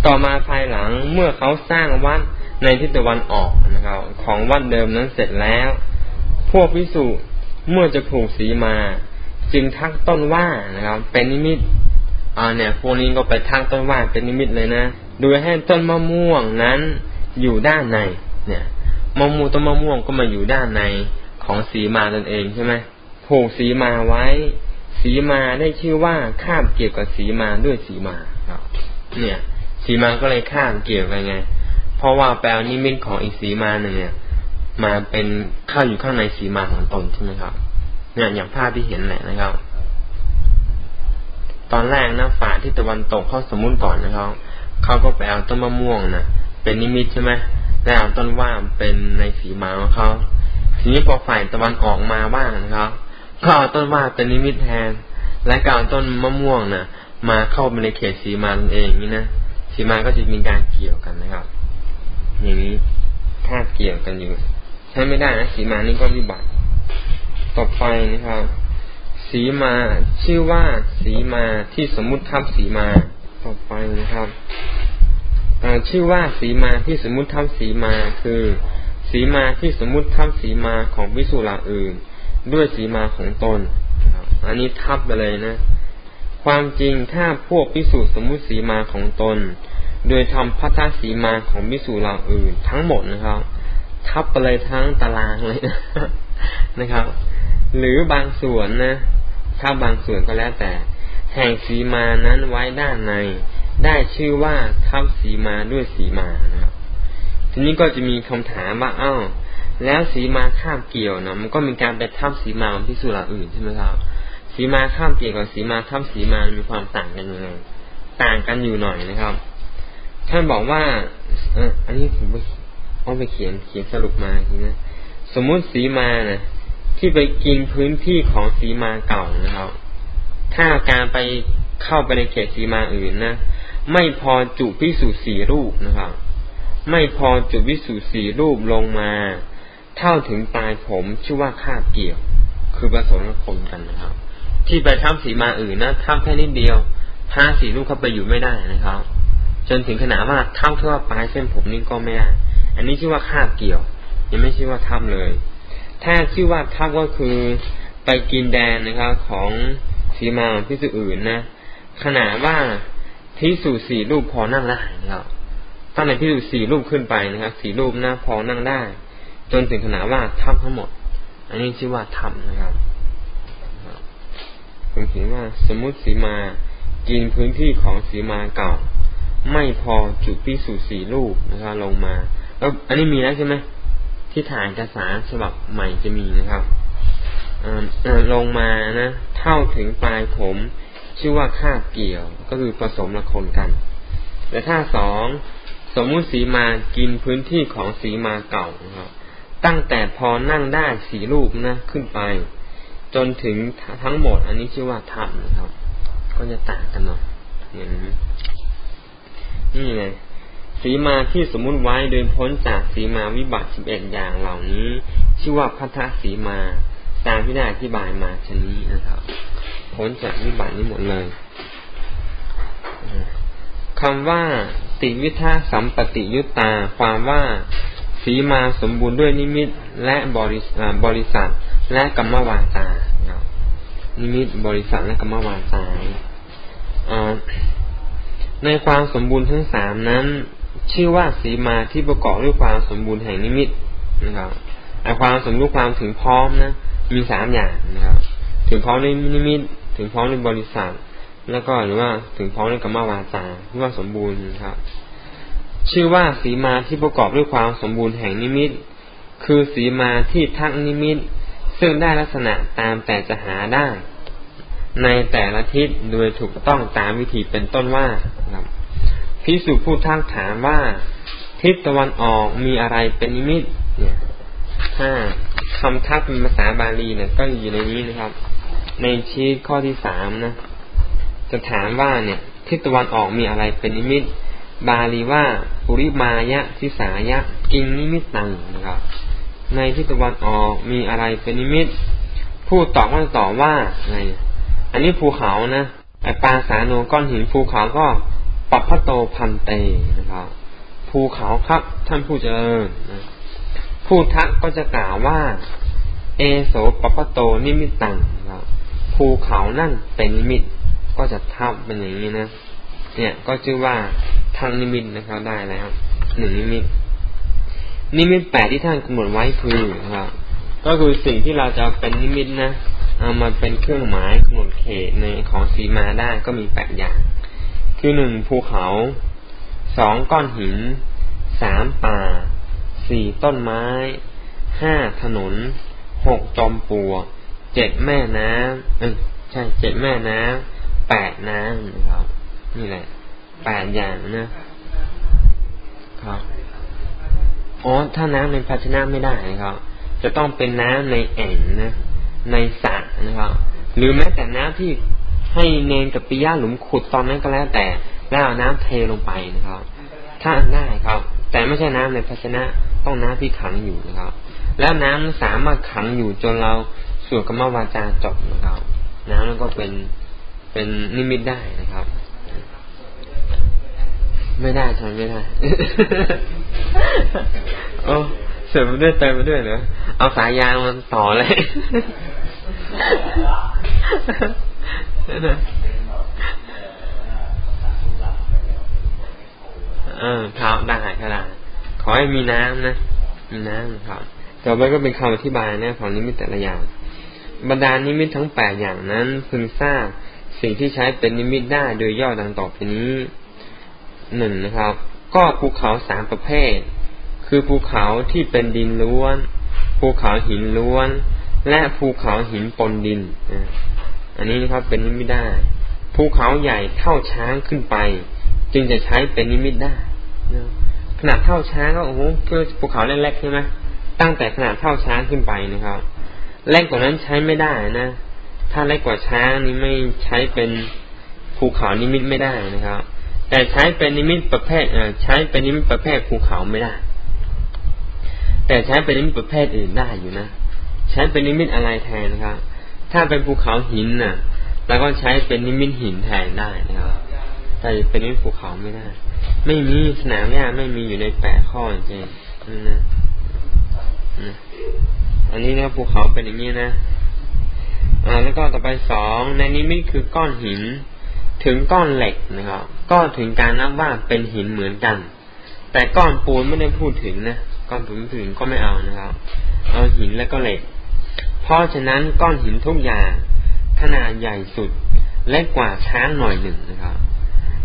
ต่อมาภายหลังเมื่อเขาสร้างวัดในทิศตะวันออกนะครับ ของวัดเดิมนั้นเสร็จแล้ว พวกพิสูจเมื่อจะผูกสีมา จึงทักต้นว่านะครับ เป็นนิมิตอ่าเนี่ย พวกนี้ก็ไปทักต้นว่าเป็นนิมิตเลยนะโดยให้ต้นมะม่วงนั้นอยู่ด้านใน เนี่ยมะม่วงต้นมะม่วงก็มาอยู่ด้านในของสีมาตนเองใช่ไหมผูกสีมาไว้ สีมาได้ชื่อว่าข้ามเกี่ยวกับสีมาด้วยสีมาครับ เนี่ย สีมาก็เลยข้ามเกี่ยวกันไง เพราะว่าแปลนิมิตของอีกสีมาหนึ่งเนี่ย มาเป็นเข้าอยู่ข้างในสีมาของตนใช่ไหมครับ เนี่ยอย่างภาพที่เห็นแหละนะครับ ตอนแรกนะฝ่าที่ตะวันตกเขาสมมุติก่อนนะครับเขาก็ไปเอาต้นมะม่วงนะเป็นนิมิตใช่ไหมแล้วเอาต้นว่าเป็นในสีมาของเขาทีนี้พอฝ่ายตะวันออกมาบ้างนะครับก็เอาต้นว่าเป็นนิมิตแทน และการต้นมะม่วงนะ่ะ มาเข้าไปในเขตสีมาตนเองนี่นะสีมาก็จะมีการเกี่ยวกันนะครับ อย่างนี้คาดเกี่ยวกันอยู่ ใช้ไม่ได้นะสีมานี่ก็วิบัติต่อไปนะครับ สีมาชื่อว่าสีมาที่สมมุติทับสีมาต่อไปนะครับชื่อว่าสีมาที่สมมุติทับสีมาคือ สีมาที่สมมุติทับสีมาของวิสุราอื่น ด้วยสีมาของตนอันนี้ทับไปเลยนะ ความจริงถ้าพวกวิสุสมุติสีมาของตน โดยทำพัทธสีมาของวิสุราอื่น ทั้งหมดนะครับ ทับไปเลยทั้งตารางเลยนะครับ หรือบางส่วนนะ ถ้าบางส่วนก็แล้วแต่ แห่งสีมานั้นไว้ด้านใน ได้ชื่อว่าทับสีมาด้วยสีมานะครับ ทีนี้ก็จะมีคำถามว่าอ้าวแล้วสีมาข้ามเกี่ยวนะมันก็มีการไปทับสีมาของพิสูจน์อื่นใช่ไหมครับ สีมาข้ามเกี่ยวกับสีมาทับสีมามีความต่างกันยังไงต่างกันอยู่หน่อยนะครับ ท่านบอกว่าอันนี้ผมเอาไปเขียนเขียนสรุปมาทีนะสมมุติสีมานะที่ไปกินพื้นที่ของสีมาเก่านะครับ ถ้าการไปเข้าไปในเขตสีมาอื่นนะไม่พอจุพิสูจสีรูปนะครับ ไม่พอจุพิสูจสีรูปลงมา เท่าถึงปลายผมชื่อว่าคาบเกี่ยว คือผสมกับคนกันนะครับ ที่ไปทำสีมาอื่นนะทำแค่นิดเดียวพาสีรูปเข้าไปอยู่ไม่ได้นะครับ จนถึงขนาดว่าเท่าแค่ว่าปลายเส้นผมนี่ก็ไม่ได้อันนี้ชื่อว่าคาบเกี่ยว ยังไม่ชื่อว่าทับเลย ถ้าชื่อว่าทับก็คือไปกินแดนนะครับ ของสีมาพิสูจอื่นนะขนาดว่าพิสูจสี่รูปพอนั่งได้นะครับตั้งแต่พิสูจสี่รูปขึ้นไปนะครับสี่รูปนะพอนั่งได้ จนถึงขนาดว่าทับทั้งหมด อันนี้ชื่อว่าทำนะครับ ผมเขียนว่าสมมุติสีมากินพื้นที่ของสีมาเก่า ไม่พอจุดพิสูจสี่รูปนะครับลงมาแล้วอันนี้มีแล้วใช่ไหมที่ถ่ายเอกสาฉบับใหม่จะมีนะครับลงมานะเท่าถึงปลายผม ชื่อว่าคาบเกี่ยว ก็คือผสมละคนกัน แต่ถ้าสองสมมุติสีมากินพื้นที่ของสีมาเก่านะครับตั้งแต่พอนั่งได้สีรูปนะขึ้นไป จนถึงทั้งหมด อันนี้ชื่อว่าธรรมนะครับ ก็จะต่างกันหน่อยอย่างนี้นี่ไงสีมาที่สมมุติไว้โดยพ้นจากสีมาวิบัติสิบเอ็ดอย่างเหล่านี้ ชื่อว่าพัทธสีมาตามที่ได้อธิบายมาชนี้นะครับ พ้นจากวิบัตินี้หมดเลยคำว่า ติวิทาสัมปติยุตตา ความว่าสีมาสมบูรณ์ด้วยนิมิตและบริบริษัท และกรรมวาจานิมิตบริษัทและกรรมวาจาในความสมบูรณ์ทั้งสามนั้น ชื่อว่าสีมาที่ประกอบด้วยความสมบูรณ์แห่งนิมิตนะครับไอความสมบูรณ์ความถึงพร้อมนะมีสามอย่างนะครับ ถึงพร้อมในนิมิต ถึงพร้อมในบริษัทแล้วก็หรือว่าถึงพร้อมในกรรมวาจาที่ว่าสมบูรณ์ครับ ชื่อว่าสีมาที่ประกอบด้วยความสมบูรณ์แห่งนิมิต คือสีมาที่ทักนิมิต ซึ่งได้ลักษณะตามแต่จะหาได้ ในแต่ละทิศโดยถูกต้องตามวิธีเป็นต้นว่าครับพิสุผู้ทักถามว่า ทิศตะวันออกมีอะไรเป็นนิมิต เนี่ยถ้าคำทักเป็นภาษาบาลีเนี่ย ก็อยู่ในนี้นะครับ ในชีตข้อที่สามนะจะถามว่าเนี่ย ทิศตะวันออกมีอะไรเป็นนิมิต บาลีว่าปุริมายะทิสายะ กิงนิมิตตังนะครับ ในทิศตะวันออกมีอะไรเป็นนิมิต ผู้ตอบก็ตอบว่าไงอันนี้ภูเขานะไอปาสาโนก้อนหินภูเขาก็ปัพพโตพันเตนะครับ ภูเขาครับท่านผู้เจริญนะผู้ทักก็จะกล่าวว่า เอโสปปโตนิมิตังครับภูเขานั่นเป็นนิมิตก็จะทับเป็นอย่างนี้นะเนี่ยก็ชื่อว่าทางนิมิตนะครับได้แล้วหนึ่งนิมิต นิมิตแปดที่ท่านกำหนดไว้คือครับก็คือสิ่งที่เราจะเป็นนิมิตนะเอามาเป็นเครื่องหมายกำหนดเขตในของสีมาได้ก็มีแปดอย่าง คือหนึ่งภูเขาสองก้อนหินสามป่าสี่ต้นไม้ห้าถนนหกจอมปลวเจ็ดแม่น้ำเออใช่เจ็ดแม่น้ำแปดน้ำนะครับ นี่แหละแปดอย่างนะครับ อ๋อถ้าน้ำในภาชนะไม่ได้นะครับ จะต้องเป็นน้ำในแอ่งนะ ในสระนะครับ หรือแม้แต่น้ำที่ให้เนนกับปิยาหลุมขุดตอนนั้นก็แล้วแต่แล้วเอาน้ำเทลงไปนะครับ ถ้าได้ครับ แต่ไม่ใช่น้ำในภาชนะต้องน้ำที่ขังอยู่นะครับ แล้วน้ำสามารถขังอยู่จนเราสวดกรรมวาจาจบนะครับ น้ำนั้นก็เป็นเป็นนิมิตได้นะครับ ไม่ได้ใช่ไม่ได้ โอ้เสริมมาด้วยเติมมาด้วยเหรอเอาสายยางมันต่อเลยเออเท้าได้ก็ได้ขอให้มีน้ำนะ มีน้ำครับต่อไปก็เป็นคำอธิบายนะของนิมิตแต่ละอย่าง บรรดานิมิตทั้งแปดอย่างนั้นพึงทราบสิ่งที่ใช้เป็นนิมิตได้โดยย่อดังต่อไปนี้ หนึ่งนะครับ ก็ภูเขาสามประเภท คือภูเขาที่เป็นดินล้วน ภูเขาหินล้วน และภูเขาหินปนดินอันนี้นะครับเป็นนิมิตได้ ภูเขาใหญ่เท่าช้างขึ้นไป จึงจะใช้เป็นนิมิตได้ขนาดเท่าช้างก็โอ้โหคือภูเขาเล็กๆใช่ไหมตั้งแต่ขนาดเท่าช้างขึ้นไปนะครับเล็กกว่านั้นใช้ไม่ได้นะถ้าเล็กกว่าช้างนี่ไม่ใช้เป็นภูเขานิมิตไม่ได้นะครับ แต่ใช้เป็นนิมิตประเภทใช้เป็นนิมิตประเภทภูเขาไม่ได้ แต่ใช้เป็นนิมิตประเภทอื่นได้อยู่นะใช้เป็นนิมิตอะไรแทนนะครับ ถ้าเป็นภูเขาหินน่ะแล้วก็ใช้เป็นนิมิตหินแทนได้นะครับแต่เป็นนิมิตภูเขาไม่ได้ ไม่มีสนามหญ้าไม่มีอยู่ในแปดข้อจริงนะอันนี้นะภูเขาเป็นอย่างนี้นะ อ่า แล้วก็ต่อไปสองในนี้ไม่คือก้อนหิน ถึงก้อนเหล็กนะครับ ก็ถึงการนับว่าเป็นหินเหมือนกัน แต่ก้อนปูนไม่ได้พูดถึงนะก้อนปูนถึงก็ไม่เอานะครับ เอาหินแล้วก็เหล็ก เพราะฉะนั้นก้อนหินทุกอย่างขนาดใหญ่สุดเล็กกว่าช้างหน่อยหนึ่งนะครับ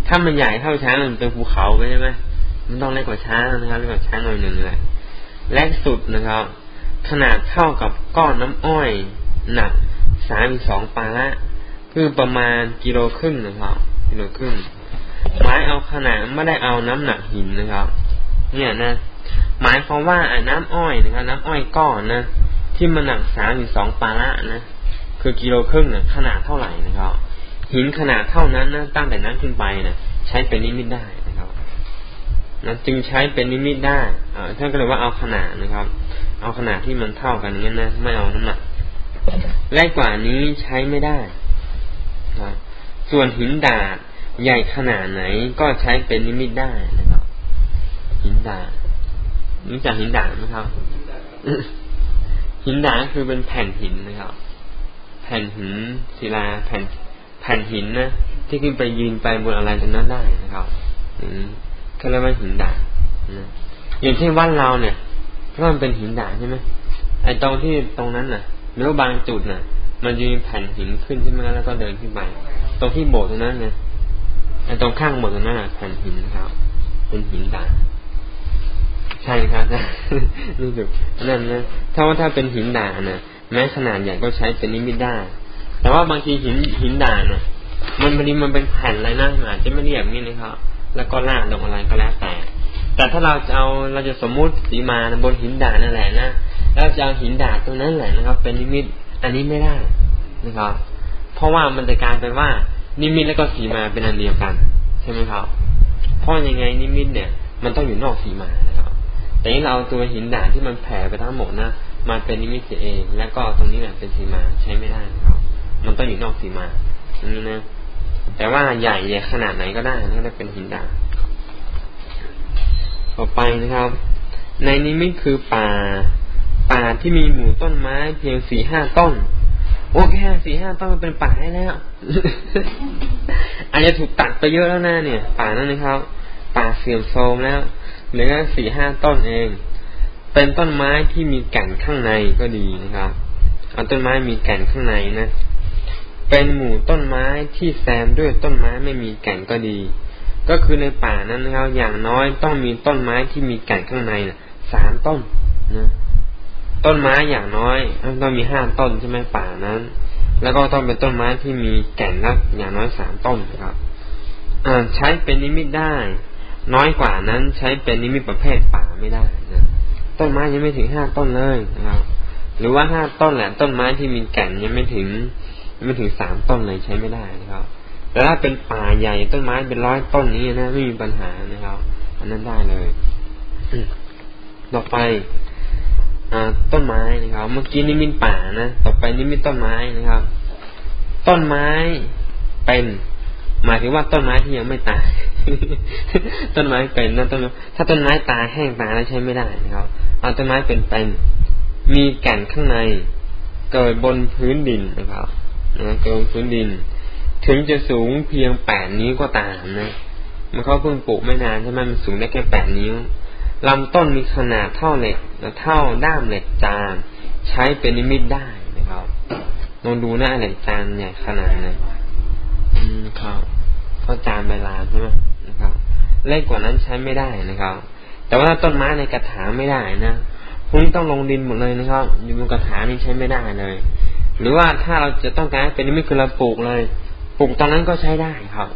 ถ้ามันใหญ่เท่าช้างมันเป็นภูเขาใช่ไหมมันต้องเล็กกว่าช้างนะครับเล็กกว่าช้างหน่อยหนึ่งเลยเล็กสุดนะครับ ขนาดเท่ากับก้อนน้ำอ้อยหนักสามสองปาละ คือประมาณกิโลครึ่งนะครับ กิโลครึ่งหมายเอาขนาดไม่ได้เอาน้ำหนักหินนะครับ เนี่ยนะ หมายความว่าไอ้น้ำอ้อยนะครับ น้ำอ้อยก้อนนะที่มันหนักสามสองปาละนะคือกิโลครึ่งนะขนาดเท่าไหร่นะครับ หินขนาดเท่านั้นนะตั้งแต่นั้นขึ้นไปนะใช้เป็นนิมิตได้นะครับนะจึงใช้เป็นนิมิตได้ท่านก็เลยว่าเอาขนาดนะครับ เอาขนาดที่มันเท่ากันนี้นะไม่เอาน้ำหนักแรกกว่านี้ใช้ไม่ได้ ครับ ส่วนหินดาดใหญ่ขนาดไหนก็ใช้เป็นนิมิตได้นะครับ หินดาดรู้จักหินดาดไหมครับ หินดาดคือเป็นแผ่นหินนะครับ แผ่นหินศิลาแผ่นแผ่นหินนะที่ขึ้นไปยืนไปบนอะไรตรงนั้นได้นะครับอืมก็เรียกว่าหินดาดนะอย่างเช่นวัดเราเนี่ยเพราะมันเป็นหินดางใช่ไหมไอ้ตรงที่ตรงนั้นน่ะหรือบางจุดน่ะ มันจะมีแผ่นหินขึ้นใช่ไหมแล้วก็เดินขึ้นไป ตรงที่โบสถ์ตรงนั้นนี่ยไอ้ตรงข้างโบสถ์ตรงนั้นแผ่นหินครับ เป็นหินด่างใช่ครับนี่ดูนั่นนะถ้าว่าถ้าเป็นหินด่างนะแม้ขนาดใหญ่ก็ใช้เป็นนิมิตได้ แต่ว่าบางทีหินหินด่างนะมันบางทีมันเป็นแผ่นอะไรนะอาจจะไม่เรียบนี่นะครับ แล้วก็ลาดลงอะไรก็แล้วแต่ แต่ถ้าเราจะเอาเราจะสมมุติสีมาบนหินด่านนั่นแหละนะแล้วจะเอาหินด่านตรงนั้นแหละนะครับ เป็นนิมิต อันนี้ไม่ได้นะครับ เพราะว่ามันจะกลายเป็นว่า นิมิตแล้วก็สีมาเป็นอันเดียวกัน ใช่ไหมครับ เพราะยังไงนิมิตเนี่ย มันต้องอยู่นอกสีมานะครับ แต่นี้เราเอาตัวหินด่านที่มันแผ่ไปทั้งหมดนะมาเป็นนิมิตเอง แล้วก็ตรงนี้แหละเป็นสีมาใช้ไม่ได้นะครับ มันต้องอยู่นอกสีมาอย่างนี้นะแต่ว่าใหญ่ใหญ่ขนาดไหนก็ได้ก็ได้เป็นหินด่านต่อไปนะครับ ในนี้ไม่คือป่า ป่าที่มีหมู่ต้นไม้เพียงสี่ห้าต้น โอ้แค่สี่ห้าต้นมันเป็นป่าได้แล้วอาจจะถูกตัดไปเยอะแล้วนะเนี่ย ป่านั่นนะครับ ป่าเสื่อมโทรมแล้วเหลือสี่ห้าต้นเอง เป็นต้นไม้ที่มีแก่นข้างในก็ดีนะครับเอาต้นไม้มีแก่นข้างในนะเป็นหมู่ต้นไม้ที่แซมด้วยต้นไม้ไม่มีแก่นก็ดี ก็คือในป่านั้นนะครับอย่างน้อยต้องมีต้นไม้ที่มีแก่นข้างในนะสามต้นนะ ต้นไม้อย่างน้อยต้องมีห้าต้นใช่ไหมป่านั้น แล้วก็ต้องเป็นต้นไม้ที่มีแก่นนักอย่างน้อยสามต้นครับใช้เป็นนิมิตได้ น้อยกว่านั้นใช้เป็นนิมิตประเภทป่าไม่ได้นะต้นไม้ยังไม่ถึงห้าต้นเลยนะครับ หรือว่าห้าต้นแหละต้นไม้ที่มีแก่นยังไม่ถึงไม่ถึงสามต้นเลยใช้ไม่ได้นะครับแต่ถ้าเป็นป่าใหญ่ต้นไม้เป็นร้อยต้นนี้นะไม่มีปัญหานะครับ อันนั้นได้เลยต่อไป ต้นไม้นะครับ เมื่อกี้นิมิตป่านะต่อไปนิมิตต้นไม้นะครับ ต้นไม้เป็น หมายถึงว่าต้นไม้ที่ยังไม่ตาย ต้นไม้เป็นนะต้นถ้าต้นไม้ตายแห้งตายแล้วใช้ไม่ได้นะครับเอาต้นไม้เป็นเป็นมีแก่นข้างใน เกิดบนพื้นดินนะครับนะเกิดบนพื้นดิน ถึงจะสูงเพียงแปดนิ้วก็ตามนะมันเขาเพิ่งปลูกไม่นานใช่ไหมมันสูงได้แค่แปดนิ้ว ลำต้นมีขนาดเท่าเหล็กเท่าด้ามเหล็กจาน ใช้เป็นนิมิตได้นะครับลองดูหน้าเหล็กจานใหญ่ขนาดนั้นอืมครับเขาจานใบลานใช่ไหมนะครับ เล็กกว่านั้นใช้ไม่ได้นะครับ แต่ว่าต้นไม้ในกระถางไม่ได้นะพวกนี้ต้องลงดินหมดเลยนะครับอยู่บนกระถางนี่ใช้ไม่ได้เลย หรือว่าถ้าเราจะต้องการเป็นนิมิตคือเราปลูกเลยปลูกตอนนั้นก็ใช้ได้ครับ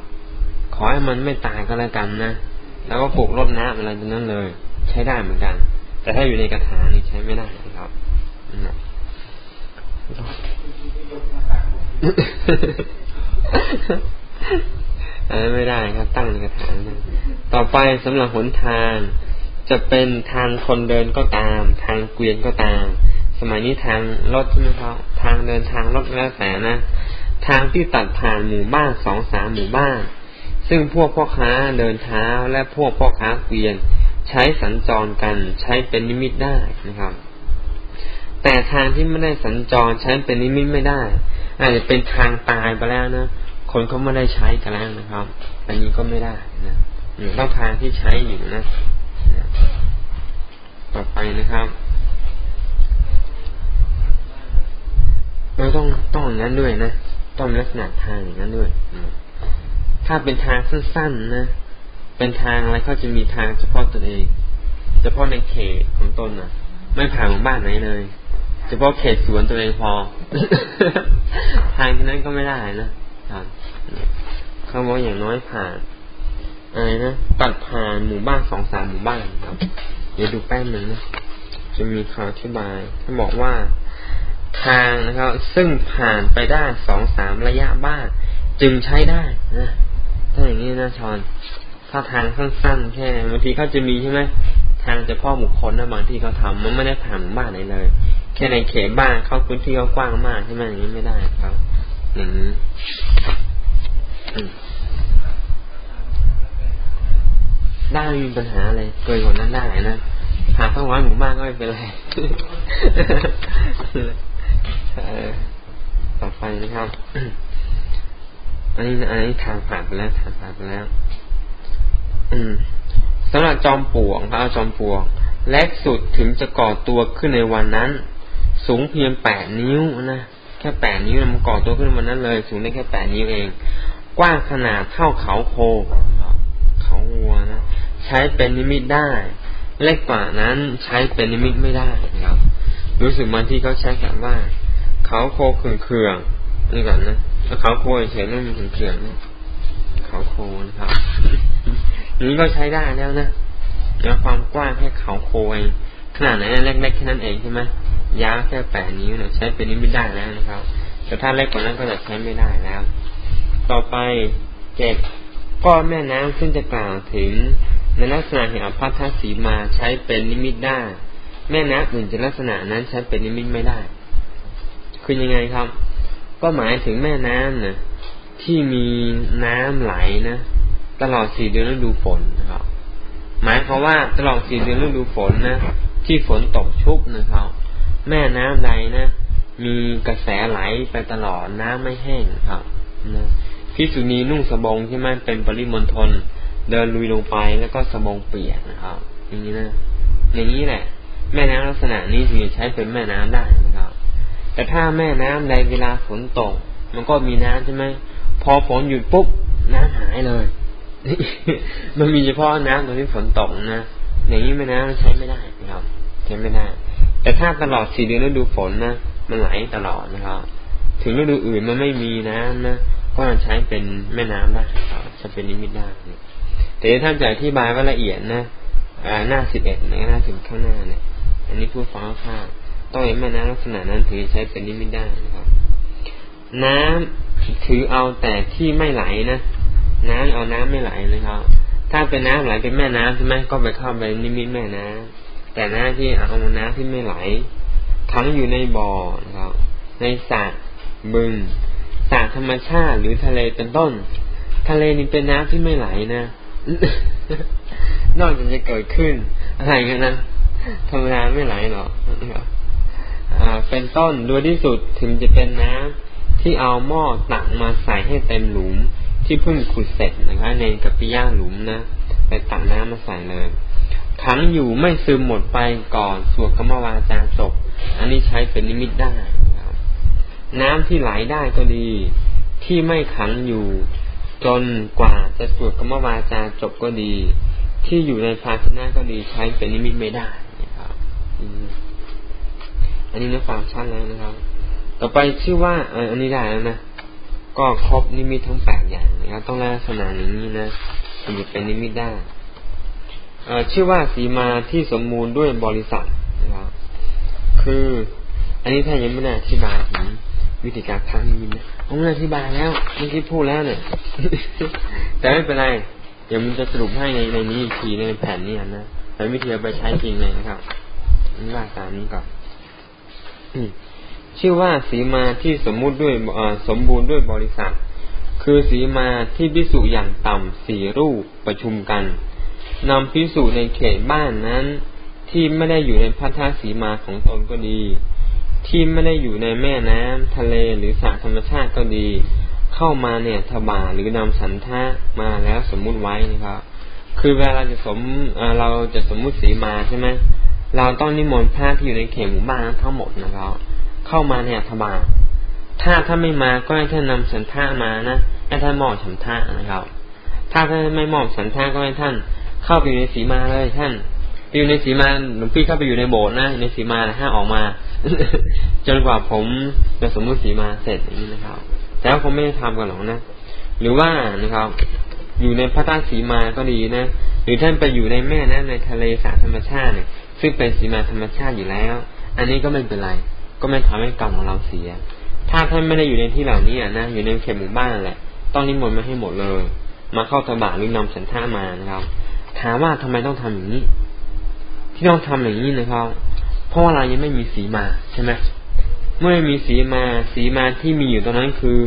ขอให้มันไม่ตายก็แล้วกันนะ แล้วก็ปลูกรดน้ำอะไรตรงนั้นเลย ใช้ได้เหมือนกัน แต่ถ้าอยู่ในกระถางนี่ใช้ไม่ได้นะครับอันนั้นไม่ได้ครับ ตั้งในกระถางนะต่อไปสำหรับหนทาง จะเป็นทางคนเดินก็ตาม ทางเกวียนก็ตาม สมัยนี้ทางรถใช่ไหมครับทางเดินทางรถแล้วแต่นะทางที่ตัดผ่านหมู่บ้านสองสามหมู่บ้าน ซึ่งพวกพ่อค้าเดินเท้าและพวกพ่อค้าเกวียน ใช้สัญจรกันใช้เป็นนิมิตได้นะครับ แต่ทางที่ไม่ได้สัญจรใช้เป็นนิมิตไม่ได้ อาจจะเป็นทางตายไปแล้วนะคนเขาไม่ได้ใช้กันแล้วนะครับ อันนี้ก็ไม่ได้นะต้องทางที่ใช้อยู่นะ ต่อไปนะครับเราต้องต้องอย่างนั้นด้วยนะ ต้องลักษณะทางอย่างนั้นด้วย ถ้าเป็นทางสั้นๆนะ เป็นทางอะไรเขาจะมีทางเฉพาะตัวเอง เฉพาะในเขตของตนนะไม่ผ่านของบ้านไหนเลยเฉพาะเขตสวนตัวเองพอ ทางที่นั้นก็ไม่ได้นะครับเขาบอกอย่างน้อยผ่านอะไรนะตัดผ่านหมู่บ้านสองสามหมู่บ้านครับ เดี๋ยวดูแป๊บหนึ่งนะจะมีคำอธิบายเขาบอกว่าทางนะครับ ซึ่งผ่านไปได้สองสามระยะบ้าน จึงใช้ได้นะถ้าอย่างนี้นะชอน ถ้าทางสั้นๆ แค่บางทีเขาจะมีใช่ไหมทางเฉพาะบุคคลนะบางที่เขาทามันไม่ได้ผ่านบ้านไหนเลย แค่ในเขตบ้านเขาพื้นที่เขากว้างมากใช่ไหมอย่างนี้ไม่ได้ครับอย่างนี้ได้มีปัญหาอะไรเกินกว่านั้นได้นะหาทั้งร้อยหมู่บ้านก็ไม่เป็นไรต่อไปนะครับ อันนี้อันนี้ทางผ่านไปแล้วทางผ่านไปแล้ว อืมสำหรับจอมปลวกพระจอมปลวกเล็กสุดถึงจะก่อตัวขึ้นในวันนั้น สูงเพียงแปดนิ้วนะแค่แปดนิ้วมันก่อตัวขึ้นวันนั้นเลย สูงได้แค่แปดนิ้วเอง กว้างขนาดเท่าเขาโค เขาวัวนะใช้เป็นนิมิตได้ เล็กกว่านั้นใช้เป็นนิมิตไม่ได้นะครับ รู้สึกมันที่เขาใช้คำว่า เขาโคเขื่องเขื่องนี่ก่อนนะเขาโคเฉยๆไม่มีเขื่องเขื่องนะเขาโคนะครับ นี้ก็ใช้ได้แล้วนะแล้วความกว้างแค่เขาโคยขนาดไหนเล็กๆแค่นั้นเองใช่ไหมยาวแค่แปดนิ้วเนี่ยใช้เป็นนิมิตได้แล้วนะครับ แต่ถ้าเล็กกว่านั้นก็จะใช้ไม่ได้แล้ว ต่อไปเจ็ดก้อนแม่น้ำซึ่งจะกล่าวถึงในลักษณะแห่งอภัทสีมาใช้เป็นนิมิตได้ แม่น้ำอื่นจะลักษณะนั้นใช้เป็นนิมิตไม่ได้ คือยังไงครับ ก็หมายถึงแม่น้ำนะที่มีน้ำไหลนะ ตลอดสี่เดือนฤดูฝนนะครับหมายความว่าตลอดสี่เดือนฤดูฝนนะที่ฝนตกชุกนะครับ แม่น้ำใดนะ มีกระแสไหลไปตลอดน้ำไม่แห้งครับนะพิสุนีนุ่งสบงที่มันเป็นปริมณฑลเดินลุยลงไปแล้วก็สบงเปียกนะครับ อย่างนี้นะอย่างนี้แหละ แม่น้ำลักษณะนี้ถึงใช้เป็นแม่น้ำได้นะครับ แต่ถ้าแม่น้ำในเวลาฝนตก มันก็มีน้ำใช่ไหมพอฝนหยุดปุ๊บน้ำหายเลย มันมีเฉพาะน้ำตอนที่ฝนตกนะอย่างนี้แม่น้ำใช้ไม่ได้นะครับใช้ไม่ได้ แต่ถ้าตลอดสี่เดือนฤดูฝนนะมันไหลตลอดนะครับ ถึงฤดูอื่นมันไม่มีน้ำนะก็ใช้เป็นแม่น้ำได้ครับจะเป็นนิมิตได้แต่ถ้าจะอธิบายว่าละเอียดนะหน้าสิบเอ็ดในหน้าสิบข้างหน้าเนี่ย อันนี้พูดฟ้าข้าต้องเห็นแม่น้ำลักษณะนั้นถือใช้เป็นนิมิตได้นะครับ น้ำถือเอาแต่ที่ไม่ไหลนะ น้ำเอาน้ำไม่ไหลนะครับ ถ้าเป็นน้ำไหลเป็นแม่น้ำใช่ไหมก็ไปเข้าไปนิมิตแม่น้ำแต่น้ำที่เอาน้ำที่ไม่ไหลขังอยู่ในบ่อนะครับ ในสระบึงสระธรรมชาติหรือทะเลเป็นต้น ทะเลนี่เป็นน้ำที่ไม่ไหลนะนอกจากจะเกิดขึ้น อะไรกันนะธรรมดาไม่ไหลหรอกเป็นต้นโดยที่สุดถึงจะเป็นน้ำที่เอาหม้อตักมาใส่ให้เต็มหลุม ที่เพิ่งขุดเสร็จนะคะในกัปปิย่าหลุมนะไปตักน้ำมาใส่เลยขังอยู่ไม่ซึมหมดไปก่อนสวดกรรมวาจาจบ อันนี้ใช้เป็นนิมิตได้น้ำที่ไหลได้ก็ดี ที่ไม่ขังอยู่ จนกว่าจะสวดกรรมวาจาจบก็ดี ที่อยู่ในภาชนะก็ดีใช้เป็นนิมิตไม่ได้นะครับอันนี้นะฟังชัดแล้วนะครับ ต่อไปชื่อว่าอันนี้ได้แล้วนะ ก็ครบนิมิตทั้งแปดอย่างนะครับต้องลักษณะอย่างนี้นะถึงจะเป็นนิมิตได้ชื่อว่าสีมาที่สมมูลด้วยบริษัทนะครับคือ อันนี้ถ้ายังไม่ได้อธิบายถึงวิธีการพักนิมิตนะผมอธิบายแล้วเมื่อกี้พูดแล้วเนี่ยแต่ไม่เป็นไรเดี๋ยวมันจะสรุปให้ในในนี้อีกทีในแผ่นนี้นะแต่วิธีเอาไปใช้จริงเลยนะครับนี่ว่าตามนี้ก่อน ชื่อว่าสีมาที่สมมุติด้วยสมบูรณ์ด้วยบริษัท คือสีมาที่พิสูจอย่างต่ำสี่รูปประชุมกันนำพิสูจในเขตบ้านนั้น ที่ไม่ได้อยู่ในพัทธสีมาของตนก็ดี ที่ไม่ได้อยู่ในแม่น้ำทะเลหรือสระธรรมชาติก็ดี เข้ามาเนี่ยทบาหรือนำสันทะมาแล้วสมมุติไว้นะครับ คือเวลาเราจะสมเราจะสมมุติสีมาใช่ไหมเราต้องนิมนต์พระที่อยู่ในเขตหมู่บ้านทั้งหมดนะครับ เข้ามาเนี่ยทบาถ้าถ้าไม่มาก็ให้ท่านนำสันทามานะให้ท่านมอบสันทานะครับ ถ้าท่านไม่มอบสันทาก็ให้ท่านเข้าไปอยู่ในสีมาเลยท่านไปอยู่ในสีมาหลวงพี่เข้าไปอยู่ในโบสถ์นะในสีมาห้าออกมา จนกว่าผมจะสมมติสีมาเสร็จอย่างนี้นะครับ แต่ว่าผมไม่ได้ทำกันหรอกนะ หรือว่านะครับ อยู่ในพระตาสีมาก็ดีนะหรือท่านไปอยู่ในแม่นะในทะเลสาธรรมชาติเนี่ยซึ่งเป็นสีมาธรรมชาติอยู่แล้ว อันนี้ก็ไม่เป็นไร ก็ไม่ทำให้กรรมของเราเสีย ถ้าท่านไม่ได้อยู่ในที่เหล่านี้นะอยู่ในเขตหมู่บ้านแหละ ต้องนิมนต์มาให้หมดเลย มาเข้าตบะหรือนำสันท่ามานะครับถามว่าทำไมต้องทำอย่างนี้ ที่ต้องทำอย่างนี้นะครับ เพราะว่าเรายังไม่มีสีมาใช่ไหมเมื่อมีสีมาสีมาที่มีอยู่ตอนนั้นคือ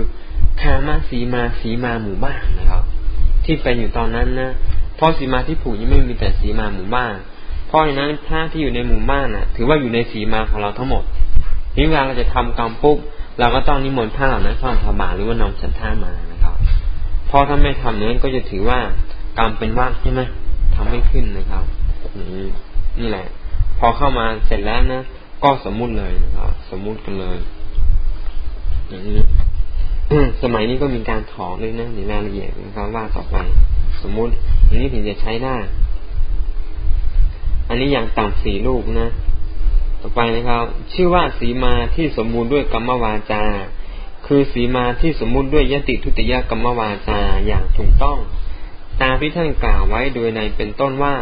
คามาสีมาสีมาหมู่บ้านนะครับ ที่เป็นอยู่ตอนนั้นนะเพราะสีมาที่ผูกยังไม่มีแต่สีมาหมู่บ้านเพราะฉะนั้นถ้าที่อยู่ในหมู่บ้านน่ะ ถือว่าอยู่ในสีมาของเราทั้งหมด นี่เวลาเราจะทำกรรมปุ๊บเราก็ต้องนิมนต์พระเหล่านั้นเข้าธบาหรือว่านำฉันท่ามานะครับพอถ้าไม่ทำนั้นก็จะถือว่ากรรมเป็นว่างใช่ไหมทำไม่ขึ้นนะครับนี่นี่แหละ พอเข้ามาเสร็จแล้วนะก็สมมุติเลยนะครับ สมมุติกันเลยอย่างนี้สมัยนี้ก็มีการถอด้วยนะในรายละเอียดนะครับว่าต่อไปสมมุติอันนี้ถึงจะใช้ได้ อันนี้อย่างต่ำสี่ลูกนะ ต่อไปนะครับ ชื่อว่าสีมาที่สมบูรณ์ด้วยกรรมวาจา คือสีมาที่สมบูรณ์ด้วยยติทุติยกรรมวาจาอย่างถูกต้อง ตามที่ท่านกล่าวไว้โดยในเป็นต้นว่า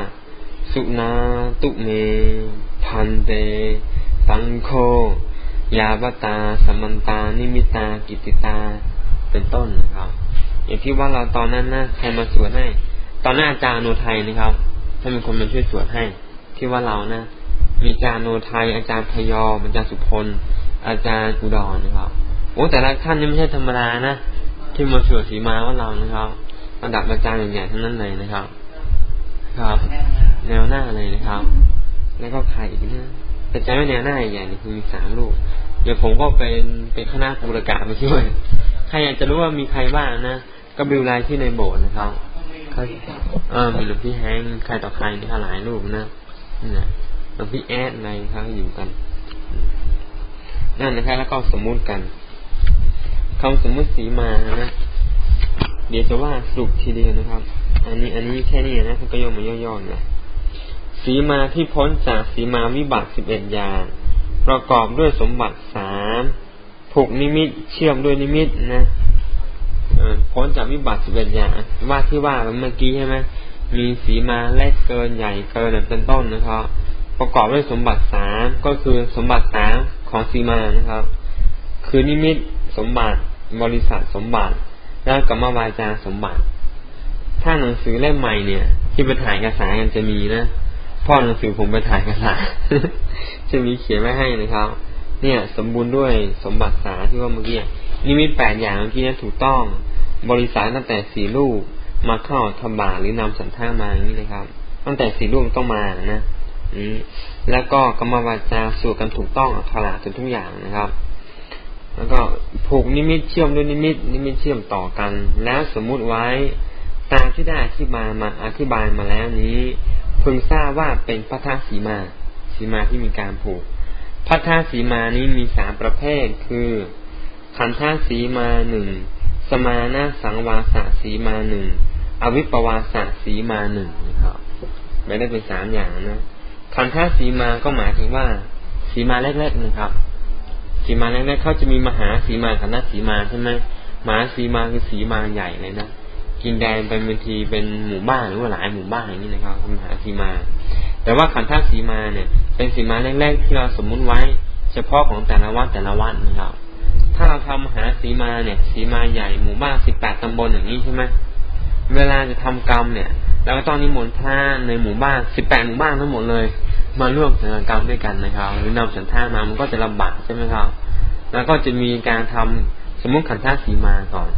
สุนาตุเม พันเต ตังโค ยาวตาสมันตา นิมิตา กิติตา เป็นต้นนะครับ อย่างที่ว่าเราตอนนั้นนะใครมาสวดให้ ตอนนั้นอาจารย์โนไทยนะครับท่านเป็นคนมาช่วยสวดให้ ที่ว่าเรานะ มีอาจารย์โนไทย อาจารย์พยอมอาจารย์สุพล อาจารย์อุดรนะครับโอ้แต่ละท่านนี่ไม่ใช่ธรรมดานะที่มาสวดสีมาว่าเรานะครับระดับอาจารย์ใหญ่ๆทั้งนั้นเลยนะครับ ครับ แนวหน้าเลยนะครับ แล้วก็ใครอีกนะแต่ใจไม่แนวหน้าใหญ่ๆนี่คือมีสามลูกเดี๋ยวผมก็เป็นเป็นคณะบุรกะมาช่วย ใครอยากจะรู้ว่ามีใครบ้างนะก็ดูรายที่ในโบสถ์นะครับเออมีหลวงพี่แฮงใครต่อใครนี่หลายลูกนะนี่แหละพี่แอดอะไรครับอยู่กัน นั่นนะครับแล้วก็สมมุติกันคำสมมุติสีมานะเดี๋ยวจะว่าสรุปทีเดียวนะครับ อันนี้อันนี้แค่นี้นะท่านก็ยกมาย่อๆนะสีมาที่พ้นจากสีมาวิบัติสิบเอ็ดอย่าง ประกอบด้วยสมบัติสามผูกนิมิตเชื่อมด้วยนิมิตนะพ้นจากวิบัติสิบเอ็ดอย่างว่าที่ว่าเมื่อกี้ใช่ไหมมีสีมาเล็กเกินใหญ่เกินเป็นต้นนะครับ ประกอบด้วยสมบัติสามก็คือสมบัติสามของสีมานะครับ คือนิมิตสมบัติ บริษัทสมบัติ แล้วกรรมวาจาสมบัติ ถ้าหนังสือเล่มใหม่เนี่ย ที่ไปถ่ายเอกสารกันจะมีนะพ่อหนังสือผมไปถ่ายเอกสารจะมีเขียนไว้ให้นะครับ เนี่ย สมบูรณ์ด้วยสมบัติสาที่ว่าเมื่อกี้นิมิตแปดอย่างเมื่อกี้ถูกต้อง บริษัทตั้งแต่สี่ลูกมาเข้าธบาหรือนำสันท่ามาอย่างนี้นะครับ ตั้งแต่สี่ลูกต้องมานะ แล้วก็กรรมวาจาสวดกันถูกต้องอักขระทุกอย่างนะครับ แล้วก็ผูกนิมิตเชื่อมด้วยนิมิต นิมิตเชื่อมต่อกัน แล้วสมมุติไว้ตามที่ได้อธิบายมาอธิบายมาแล้วนี้พึงทราบว่าเป็นพระธสีมาสีมาที่มีการผูกพระธสีมานี้มีสามประเภทคือขันธาสีมาหนึ่งสมานาสังวาสสีมาหนึ่งอวิปวาสสีมาหนึ่งนะครับไม่ได้เป็นสามอย่างนะ ขันธาสีมาก็หมายถึงว่า สีมาเล็กๆนะครับ สีมาแรกๆเขาจะมีมหาสีมาคณะสีมาใช่ไหมมหาสีมาคือสีมาใหญ่เลยนะกินแดงเป็นบางทีเป็นหมู่บ้านหรือว่าหลายหมู่บ้านอย่างนี้นะครับมหาสีมา แต่ว่าขันธสีมาเนี่ย เป็นสีมาแรกๆที่เราสมมุติไว้ เฉพาะของแต่ละวัดแต่ละวัดนะครับ ถ้าเราทำมหาสีมาเนี่ย สีมาใหญ่หมู่บ้านสิบแปดตำบลอย่างนี้ใช่ไหมเวลาจะทำกรรมเนี่ย เราก็ต้องนิมนต์พระในหมู่บ้านสิบแปดหมู่บ้านทั้งหมดเลย มาร่วมสังกรรมด้วยกันนะครับ หรือนำสันท่ามามันก็จะลำบากใช่ไหมครับ แล้วก็จะมีการทำสมมุติขันท่าสีมาก่อน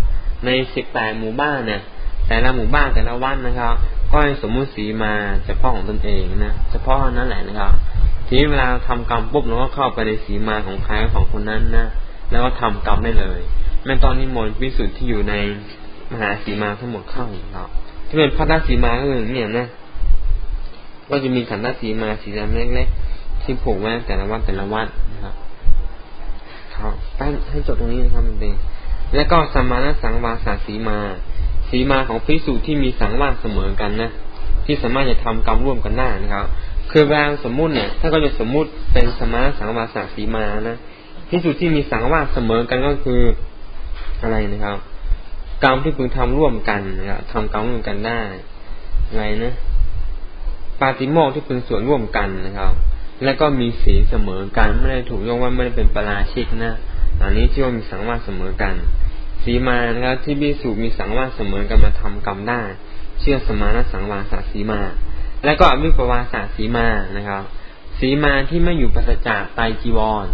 ในสิบแปดหมู่บ้านเนี่ย แต่ละหมู่บ้านแต่ละวันนะครับ ก็ให้สมมุติสีมาเฉพาะของตนเองนะเฉพาะนั้นแหละนะครับ ทีนี้เวลาทำกรรมปุ๊บเราก็เข้าไปในสีมาของใครของคนนั้นนะแล้วก็ทำกรรมได้เลยแม้ตอนนี้มนต์วิสุทธิ์ที่อยู่ในมหาสีมาทั้งหมดเข้าครับ ที่เป็นพระทัศีมาก็คือเนี่ยนะ ก็จะมีขันธสีมาสีดำเล็กๆที่ผูกไว้แต่ละวัดแต่ละวัดนะครับครับแป้ให้จบตรงนี้นะครับมันเองแล้วก็สมาณสังวาสาสีมา สีมาของพิสูจที่มีสังวาสเสมอกันนะที่สามารถจะทำกรรมร่วมกันได้นะครับ คือแวงสมมุติเนี่ย ถ้าก็จะสมมุติเป็นสมาณสังวาสาสีมานะพิสูจที่มีสังวาสเสมอกันก็คืออะไรนะครับ กรรมที่พึงทำร่วมกันนะครับทำกรรมร่วมกันได้ไรนะปาติโมกที่เป็นส่วนร่วมกันนะครับ แล้วก็มีศีลเสมอกันไม่ได้ถูกยกว่าไม่ได้เป็นปราชิกนะอันนี้ที่ว่ามีสังวาสเสมอกันสีมานะครับที่บิสูมีสังวาสเสมอกันมาทำกรรมได้ เชื่อสมานะสังวาสสีมา แล้วก็อวิปวาสสีมานะครับสีมาที่ไม่อยู่ปัสจากไตจีวร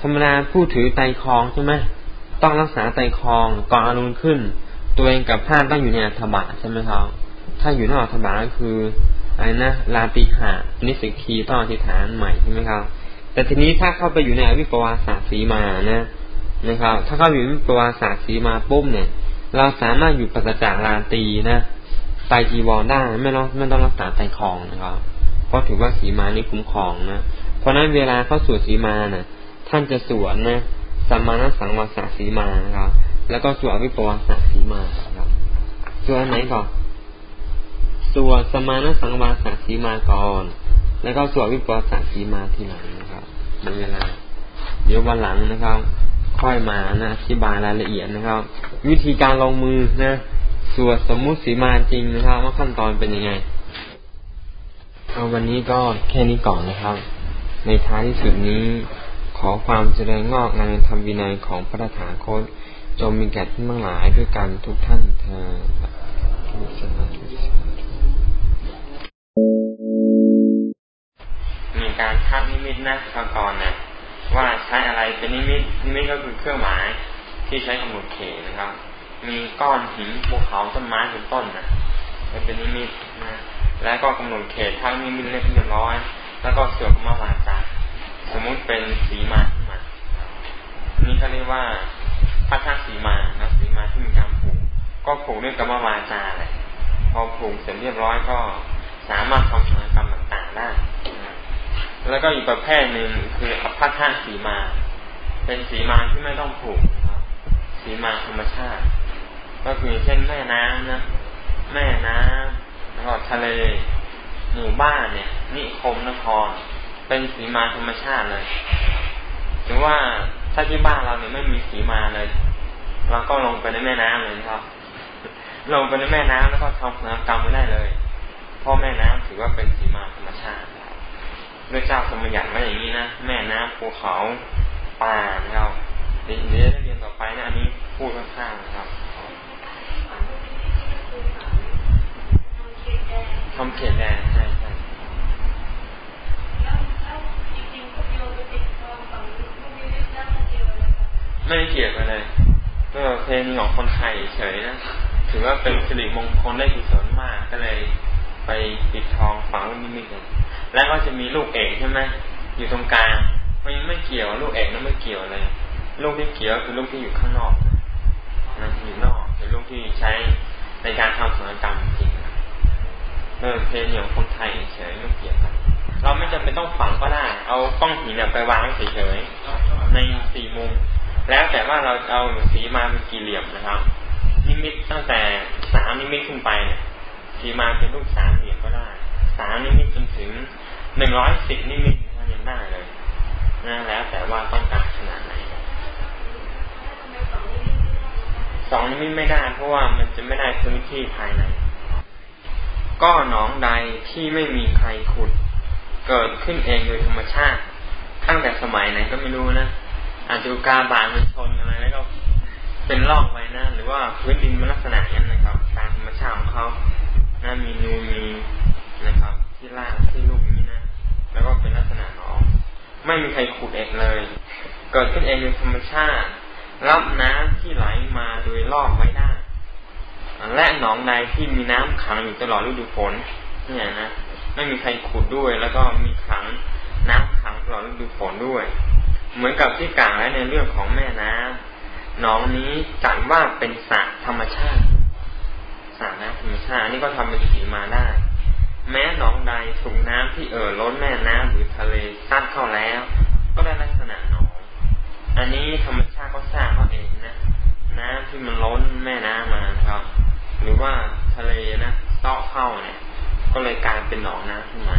ธรรมดาผู้ถือไตคลองใช่ไหม ต้องรักษาไตคลองก่อนอรุณขึ้น ตัวเองกับท่านต้องอยู่ในอัฐบะใช่ไหมครับ ถ้าอยู่นอกอัฐบะก็คืออะไรนะลาติหะนิสิกีต้องอธิษฐานใหม่ใช่ไหมครับ แต่ทีนี้ถ้าเข้าไปอยู่ในอวิปวาสาสีมานะนะครับ ถ้าเข้าอยู่ในวิปวาสาสีมาปุ๊บเนี่ย เราสามารถอยู่ปัสจากลาตีนะไตจีวรได้ไม่ต้องไม่ต้องรักษาไตคองนะครับเพราะถือว่าสีมานี่คุ้มครองนะเพราะนั้นเวลาเข้าสวดสีมานะ่ะ ท่านจะสวดนะ สัมมาณสังวาสสีมานะครับ แล้วก็สวดวิปวาสสีมาครับสวดไหนก่อนสวดสมานะสังวาสสีมาก่อน แล้วก็สวดวิปวสสีมาทีหลังนะครับในเวลา เดี๋ยววันหลังนะครับ ค่อยมานะอธิบายรายละเอียดนะครับ วิธีการลงมือนะส่วดสมมุติสีมาจริงนะครับ ว่าขั้นตอนเป็นยังไงเอาวันนี้ก็แค่นี้ก่อนนะครับ ในท้ายที่สุดนี้ อความเจริญงอกงามธรรมวินัยของพระถาคตจงมีแก่ท่านทั้งหลายด้วยกันทุกท่านเธอมีการทับนิมิตนะมาก่อนนะว่าใช้อะไรเป็นนิมิตนิมิตก็คือเครื่องหมายที่ใช้กำหนดเขตนะครับ มีก้อนหินภูเขาต้นไม้เป็นต้นนะเป็นนิมิตนะแล้วก็กำหนดเขตทั้งนิมิตเล็กเรียบร้อย แล้วก็เสือกมาหวาจา สมมุติเป็นสีมามานี่เขาเรียกว่าพระธาสีมานะสีมาที่มีการผูก ก็ผูกด้วยกรรมวาจาเลยพอผูกเสร็จเรียบร้อยก็สามารถทำกิจกรรมต่างๆได้นแล้วก็อีกประเภทหนึ่งคือพัทธาสีมา เป็นสีมาที่ไม่ต้องผูกสีมาธรรมชาติ ก็คือเช่นแม่น้ำนะแม่น้ำแล้วก็ทะเลหมู่บ้านเนี่ยนิคมนคร เป็นสีมาธรรมชาติเลยถือว่าถ้าที่บ้านเราเนี่ยไม่มีสีมาเลยเราก็ลงไปในแม่น้ำเลยครับ ลงไปในแม่น้ำแล้วก็ทำกิจกรรมไม่ได้เลยเพราะแม่น้ำถือว่าเป็นสีมาธรรมชาติด้วยเจ้าสมัยยันมาอย่างนี้นะแม่น้ำภูเขาป่านะครับเดี๋ยวได้เรียนต่อไปนะอันนี้พูดข้างๆนะครับทำเขตแดนใช่ใช่ ไม่ได้เกี่ยวกันเลยก็เพลงของคนไทยเฉยนะถือว่าเป็นสิริมงคลได้กุศลมากก็เลยไปปิดทองฝังลูกนิมิตแล้วก็จะมีลูกเอกใช่ไหมอยู่ตรงกลางมันยังไม่เกี่ยวลูกเอกนั้นไม่เกี่ยวเลย ลูกที่เกี่ยวคือลูกที่อยู่ข้างนอกนะอยู่นอกเป็นลูกที่ใช้ในการทำศัลยกรรมจริงเออเพลงของคนไทยเฉยไม่เกี่ยวกัน เราไม่จำเป็นต้องฝังก็ได้ เอาก้องหินไปวางเฉยๆในสี่มุม แล้วแต่ว่าเราเอาสีมาเป็นกี่เหลี่ยมนะครับ นิมิตตั้งแต่สามนิมิตขึ้นไปเนี่ยสีมาเป็นรูปสามเหลี่ยมก็ได้สามนิมิตจนถึงหนึ่งร้อยสิบนิมิตนะยังได้เลยนะแล้วแต่ว่าต้องการขนาดไหนสองนิมิตไม่ได้ เพราะว่ามันจะไม่ได้พื้นที่ภายใน ก็หนองใดที่ไม่มีใครขุด เกิดขึ้นเองโดยธรรมชาติ ตั้งแต่สมัยไหนก็ไม่รู้นะอาจจะกาบางมันชนอะไรแล้วก็เป็นร่องไว้นะหรือว่าพื้นดินมันลักษณะนี้นะครับตามธรรมชาติของเขานะมีนูมีนะครับ ที่ล่างที่ลูกนี้นะแล้วก็เป็นลักษณะหนองไม่มีใครขุดเองเลย เกิดขึ้นเองโดยธรรมชาติ รับน้ำที่ไหลมาโดยรอบไว้ได้และหนองใดที่มีน้ำขังอยู่ตลอดฤดูฝนเนี่ยนะ ไม่มีใครขุดด้วย แล้วก็มีขังน้ำขังตลอดฤดูฝนด้วย เหมือนกับที่กล่าวไว้ในเรื่องของแม่น้ำหนองนี้จัดว่าเป็นสระธรรมชาติสระน้ำธรรมชาตินี่ก็ทำเป็นสีมาได้ แม้หนองใดถูกน้ำที่เอ่อล้นแม่น้ำหรือทะเลซัดเข้าแล้ว ก็ได้ลักษณะหนอง อันนี้ธรรมชาติก็สร้างเขาเองนะน้ำที่มันล้นแม่น้ำมาครับ หรือว่าทะเลนะเตาะเข้าเนี่ย ก็เลยกลายเป็นหนองน้ำขึ้นมา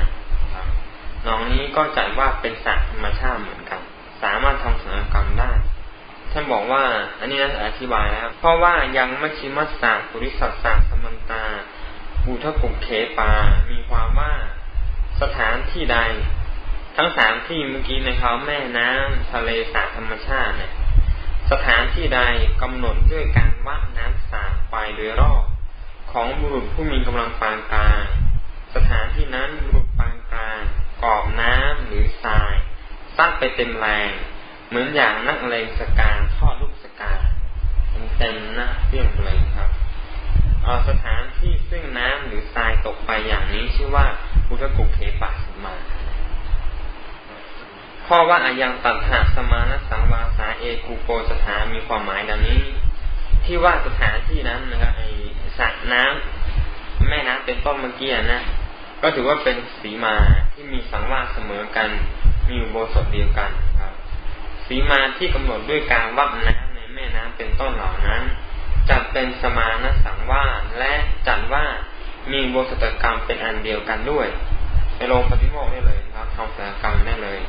หนองนี้ก็จัดว่าเป็นสระธรรมชาติเหมือนกัน สามารถทำศัลยกรรมได้ ท่านบอกว่า อันนี้นะอธิบายแล้วเพราะว่ายังมัชิมัสสะปุริสัสสะสมันตาอุทกุเคปา มีความว่าสถานที่ใด ทั้งสามที่เมื่อกี้ในเขาแม่น้ำทะเลสาธรรมชาติเนี่ย สถานที่ใดกำหนดด้วยการวัดน้ำสาไปโดยรอบของบุรุษผู้มีกำลังปานกลาง สถานที่นั้นบุรุษปานกลางกอบน้ำหรือทรายซัดไปเต็มแรง เหมือนอย่างนักเลงสกาทอดลูกสกาเต็มนะเรี่ยงเลยครับสถานที่ซึ่งน้ำหรือทรายตกไปอย่างนี้ชื่อว่าพุทธกุเคปะสมาข้อว่าอายังตัดหาสมานสังวาสาเอกูโกสถานมีความหมายดังนี้ ที่ว่าสถานที่นั้นนะครับไอสระน้ำแม่น้ำเป็นต้นเมื่อกี้นะ ก็ถือว่าเป็นสีมาที่มีสังวาสเสมอกัน มีอุโบสถเดียวกันครับ สีมาที่กำหนดด้วยการวัดน้ำในแม่น้ำเป็นต้นเหล่านั้น จัดเป็นสมานสังวาสและจัดว่ามีอุโบสถกรรมเป็นอันเดียวกันด้วยไปลงปฏิโมกได้เลยครับทำศัลกรรมได้เลย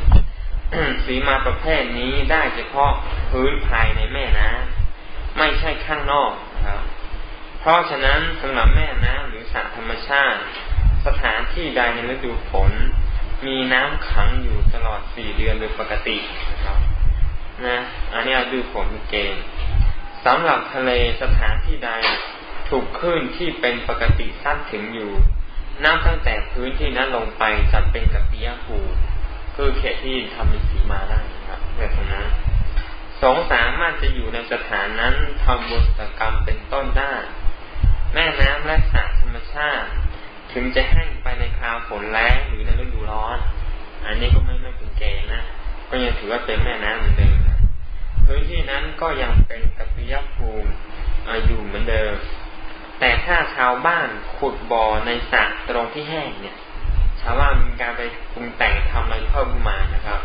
สีมาประเภทนี้ได้เฉพาะพื้นภายในแม่น้ำไม่ใช่ข้างนอกครับ เพราะฉะนั้นสำหรับแม่น้ำหรือสระธรรมชาติ สถานที่ใดในฤดูฝนมีน้ำขังอยู่ตลอดสี่เดือนโดยปกตินะครับนะอันนี้เราดูผลเกณฑ์สำหรับทะเลสถานที่ใดถูกคลื่นที่เป็นปกติซัดถึงอยู่น้ำตั้งแต่พื้นที่นั้นลงไปจัดเป็นกัปปิยะภูคือเขตที่ทำเป็นสีมาได้ครับแบบนั้นสองสามารถจะอยู่ในสถานนั้นทำบุญกรรมเป็นต้นได้ แม่น้ำและสระธรรมชาติ ถึงจะแห้งไปในคราวฝนแล้งหรือในฤดูร้อน อันนี้ก็ไม่ไม่เป็นเกณฑ์นะ ก็ยังถือว่าเป็นแม่น้ำเหมือนเดิมพื้นที่นั้นก็ยังเป็นกัปปิยภูมิอยู่เหมือนเดิม แต่ถ้าชาวบ้านขุดบ่อในสระตรงที่แห้งเนี่ย ชามว่านมีการไปปรุงแต่งทำอะไรเพิ่มขึ้นมานะครับ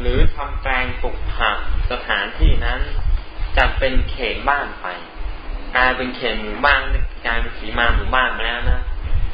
หรือทำแปลงปลูกผักสถานที่นั้นจะเป็นเขตบ้านไปกลายเป็นเขตหมู่บ้านกลายเป็นสีมาหมู่บ้านไปแล้วนะ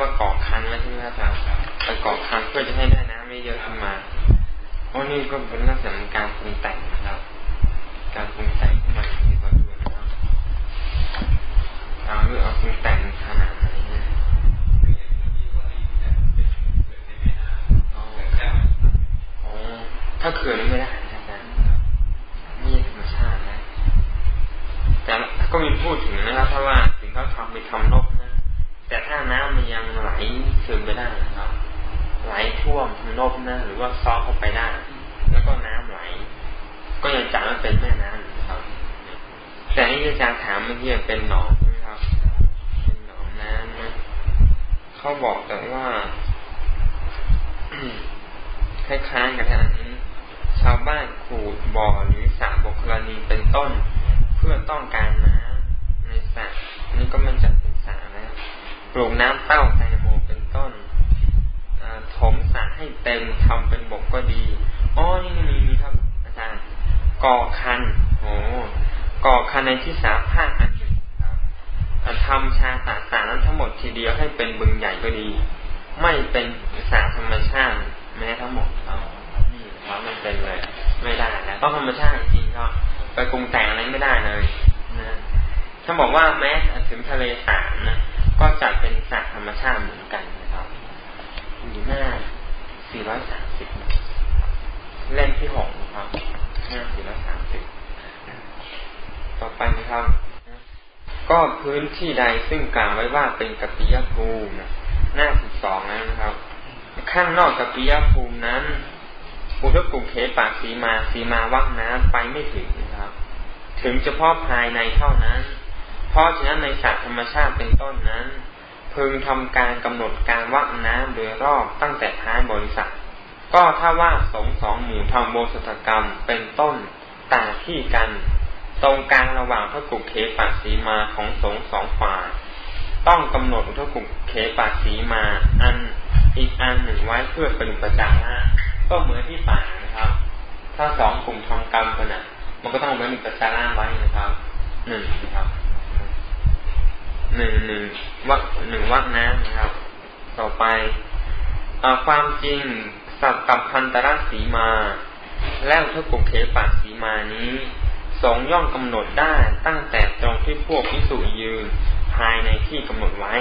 ว่าเกาะคันไว้ใช่ไหมครับอาจารย์มันกาะคันเพื่อจะให้ได้น้ำไม่เยอะขึ้นมาเพราะนี่ก็เป็นลักษณะการปรุงแต่งนะครับ การปรุงแต่งขึ้นมาที่เราดูนะครับเอาเรื่องเอาปรุงแต่งขนาดไหนนะถ้าเขื่อนไม่ได้อาจารย์นี่ธรรมชาตินะแต่ก็มีพูดถึงนะครับถ้าว่าสิ่งเขาทำไปทำนก แต่ถ้าน้ำมันยังไหลซึมไปได้นะครับ ไหลท่วมทางนบนะหรือว่าซอกเข้าไปได้ แล้วก็น้ำไหล ก็ยังจับม่นเป็นแม่น้ำะครับ แต่ที่อาจารย์ถามเมื่อกี้เป็นหนองใช่ไหมครับ เป็นหนองน้ำนะเขาบอกแต่ว่าคล้ายๆกับทางนี้ชาวบ้านขูดบ่อหรือสระบกรณีเป็นต้น เพื่อต้องการน้ำในสระนี่ก็มันจะ ปลูกน้ำเต้าไทรโมเป็นต้นถมสาให้เต็มทำเป็นบกก็ดีอ๋อนี่มีครับอาจารย์ก่อคันโอ้ก่อคันในที่สาภาคทำชาสาสานั้นทั้งหมดทีเดียวให้เป็นบึงใหญ่ก็ดี ไม่เป็นสาธรรมชาติแม้ทั้งหมดนี่ครับมันเป็นเลย ไม่ได้นะต้องธรรมชาติจริงก็ไปปรุงแต่งอะไรไม่ได้เลยนะถ้าบอกว่าแม้ถึงทะเลสาบนะ ก็จัดเป็นสาธรรมชาติเหมือนกันนะครับอยู่หน้า 430 เล่มที่หกครับ หน้า 430 ต่อไปนะครับ ก็พื้นที่ใดซึ่งกล่าวไว้ว่าเป็นกัปปิยภูมิหน้าสิบสองนะครับ ข้างนอกกัปปิยภูมินั้นอุทกุเขปากสีมาสีมาวักน้ำไปไม่ถึงนะครับ ถึงเฉพาะภายในเท่านั้น เพราะฉะนั้นในสัตว์ธรรมชาติเป็นต้นนั้น พึงทำการกำหนดการวักน้ำโดยรอบตั้งแต่ท้ายบริษัท ก็ถ้าว่าสงสองหมู่ทำโบสถกรรมเป็นต้นต่างที่กัน ตรงกลางระหว่างพระกุเขปาสีมาของสงสองฝ่ายต้องกำหนดพระกุเขปาสีมา อันอีกอันหนึ่งไว้เพื่อเป็นประจาระก็เหมือนที่ป่านะครับ ถ้าสองกลุ่มทำกรรมกันอะมันก็ต้องเป็นประจาระไว้นะครับหนึ่งนะครับ หนึ่งหนึ่งวักหนึ่งวักน้ำนะครับ ต่อไปอความจริงสัตกับพันตรสีมา แล้วทกุเขปาสีมานี้สองย่อมกำหนดได้ตั้งแต่ตรงที่พวกพิสุยืนภายในที่กำหนดไว้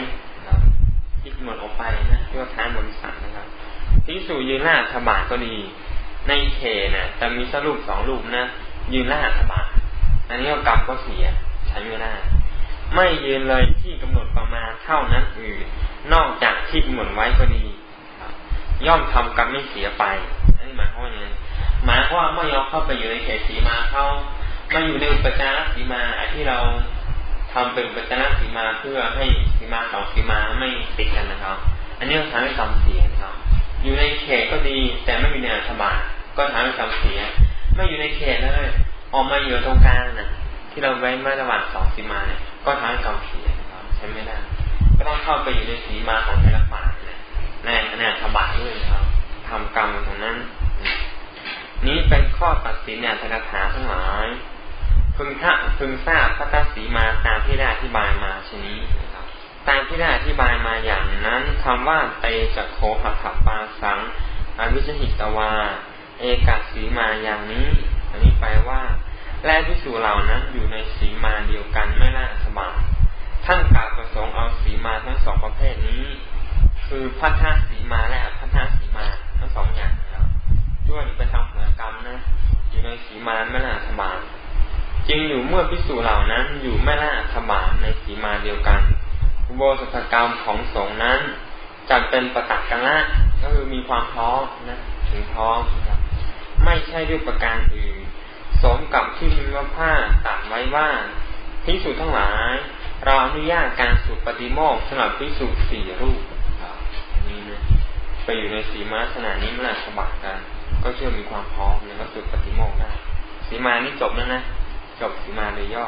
ที่กำหนดออกไปนะที่ว่าท้ายบริษัทนะครับพิสุยืนหน้าธบาก็ดี ในเคนะจะมีสรุปสองรูปนะยืนหน้าธบาอันนี้ก็กรรมก็เสียใช้ไม่ได้ ไม่ยืนเลยที่กำหนดประมาณเท่านั้นอื่น นอกจากที่กำหนดไว้ก็ดีย่อมทำกรรมไม่เสียไปนนี้หมายความว่าไงหมายความว่าเมื่อยอมเข้าไปอยู่ในเขตสีมาเข้ามาอยู่ในอุปจารสีมาที่เราทำเป็นอุปจารสีมาเพื่อให้สีมาสองสีมาไม่ติดกันนะครับ อันนี้ทำให้กรรมเสียครับ อยู่ในเขตก็ดี แต่ไม่มีในอัฐบาก็ทำให้กรรมเสีย ไม่อยู่ในเขตเลยออกมาอยู่ตรงกลางนะที่เราไว้มาระหว่างสองสีมาเนี่ย ก็ทำให้กรรมเสียนะครับใช่ไม่ได้ก็ต้องเข้าไปอยู่ในสีมาของแต่ละฝ่ายนะในในอัฐบาด้วยนะครับทำกรรมตรงนั้น นี้เป็นข้อตัดสินเนี่ยธนาคาทั้งหลายพึงทะพึงทราบพระตัสีมาตามที่ได้อธิบายมาชนี้นะครับ ตามที่ได้อธิบายมาอย่างนั้นคำว่าเตจักโคหัตถปาสังอวิชหิตวา เอกัสีมาอย่างนี้ อันนี้แปลว่า แลพิสูจเหล่านั้นอยู่ในสีมาเดียวกันไม่ละสบายท่านกล่าวประสงค์เอาสีมาทั้งสองประเภทนี้ คือพัทธสีมาและพัทธสีมาทั้งสองอย่างครับด้วยไปทำหัวกรรมนะ อยู่ในสีมาไม่ละสบายจริงอยู่เมื่อพิสูจเหล่านั้นอยู่ไม่ละธบาในสีมาเดียวกันอุโบสถกรรมของสงนั้นจัดเป็นประตักกันละก็คือมีความพร้อมนะถึงพร้อมนะครับไม่ใช่ด้วยประการอื่น สมกับที่มีพระผ้าตัดไว้ว่าพิสูจทั้งหลาย เราอนุญาตการสูตรปฏิโมกข์สำหรับพิสูจสี่รูปนี่นะไปอยู่ในสีมาสนานี้เมื่อไหร่สบัดกัน ก็เชื่อมีความพร้อมแล้วก็สูตรปฏิโมกข์ได้สีมานี่จบแล้วนะจบสีมาโดยย่อ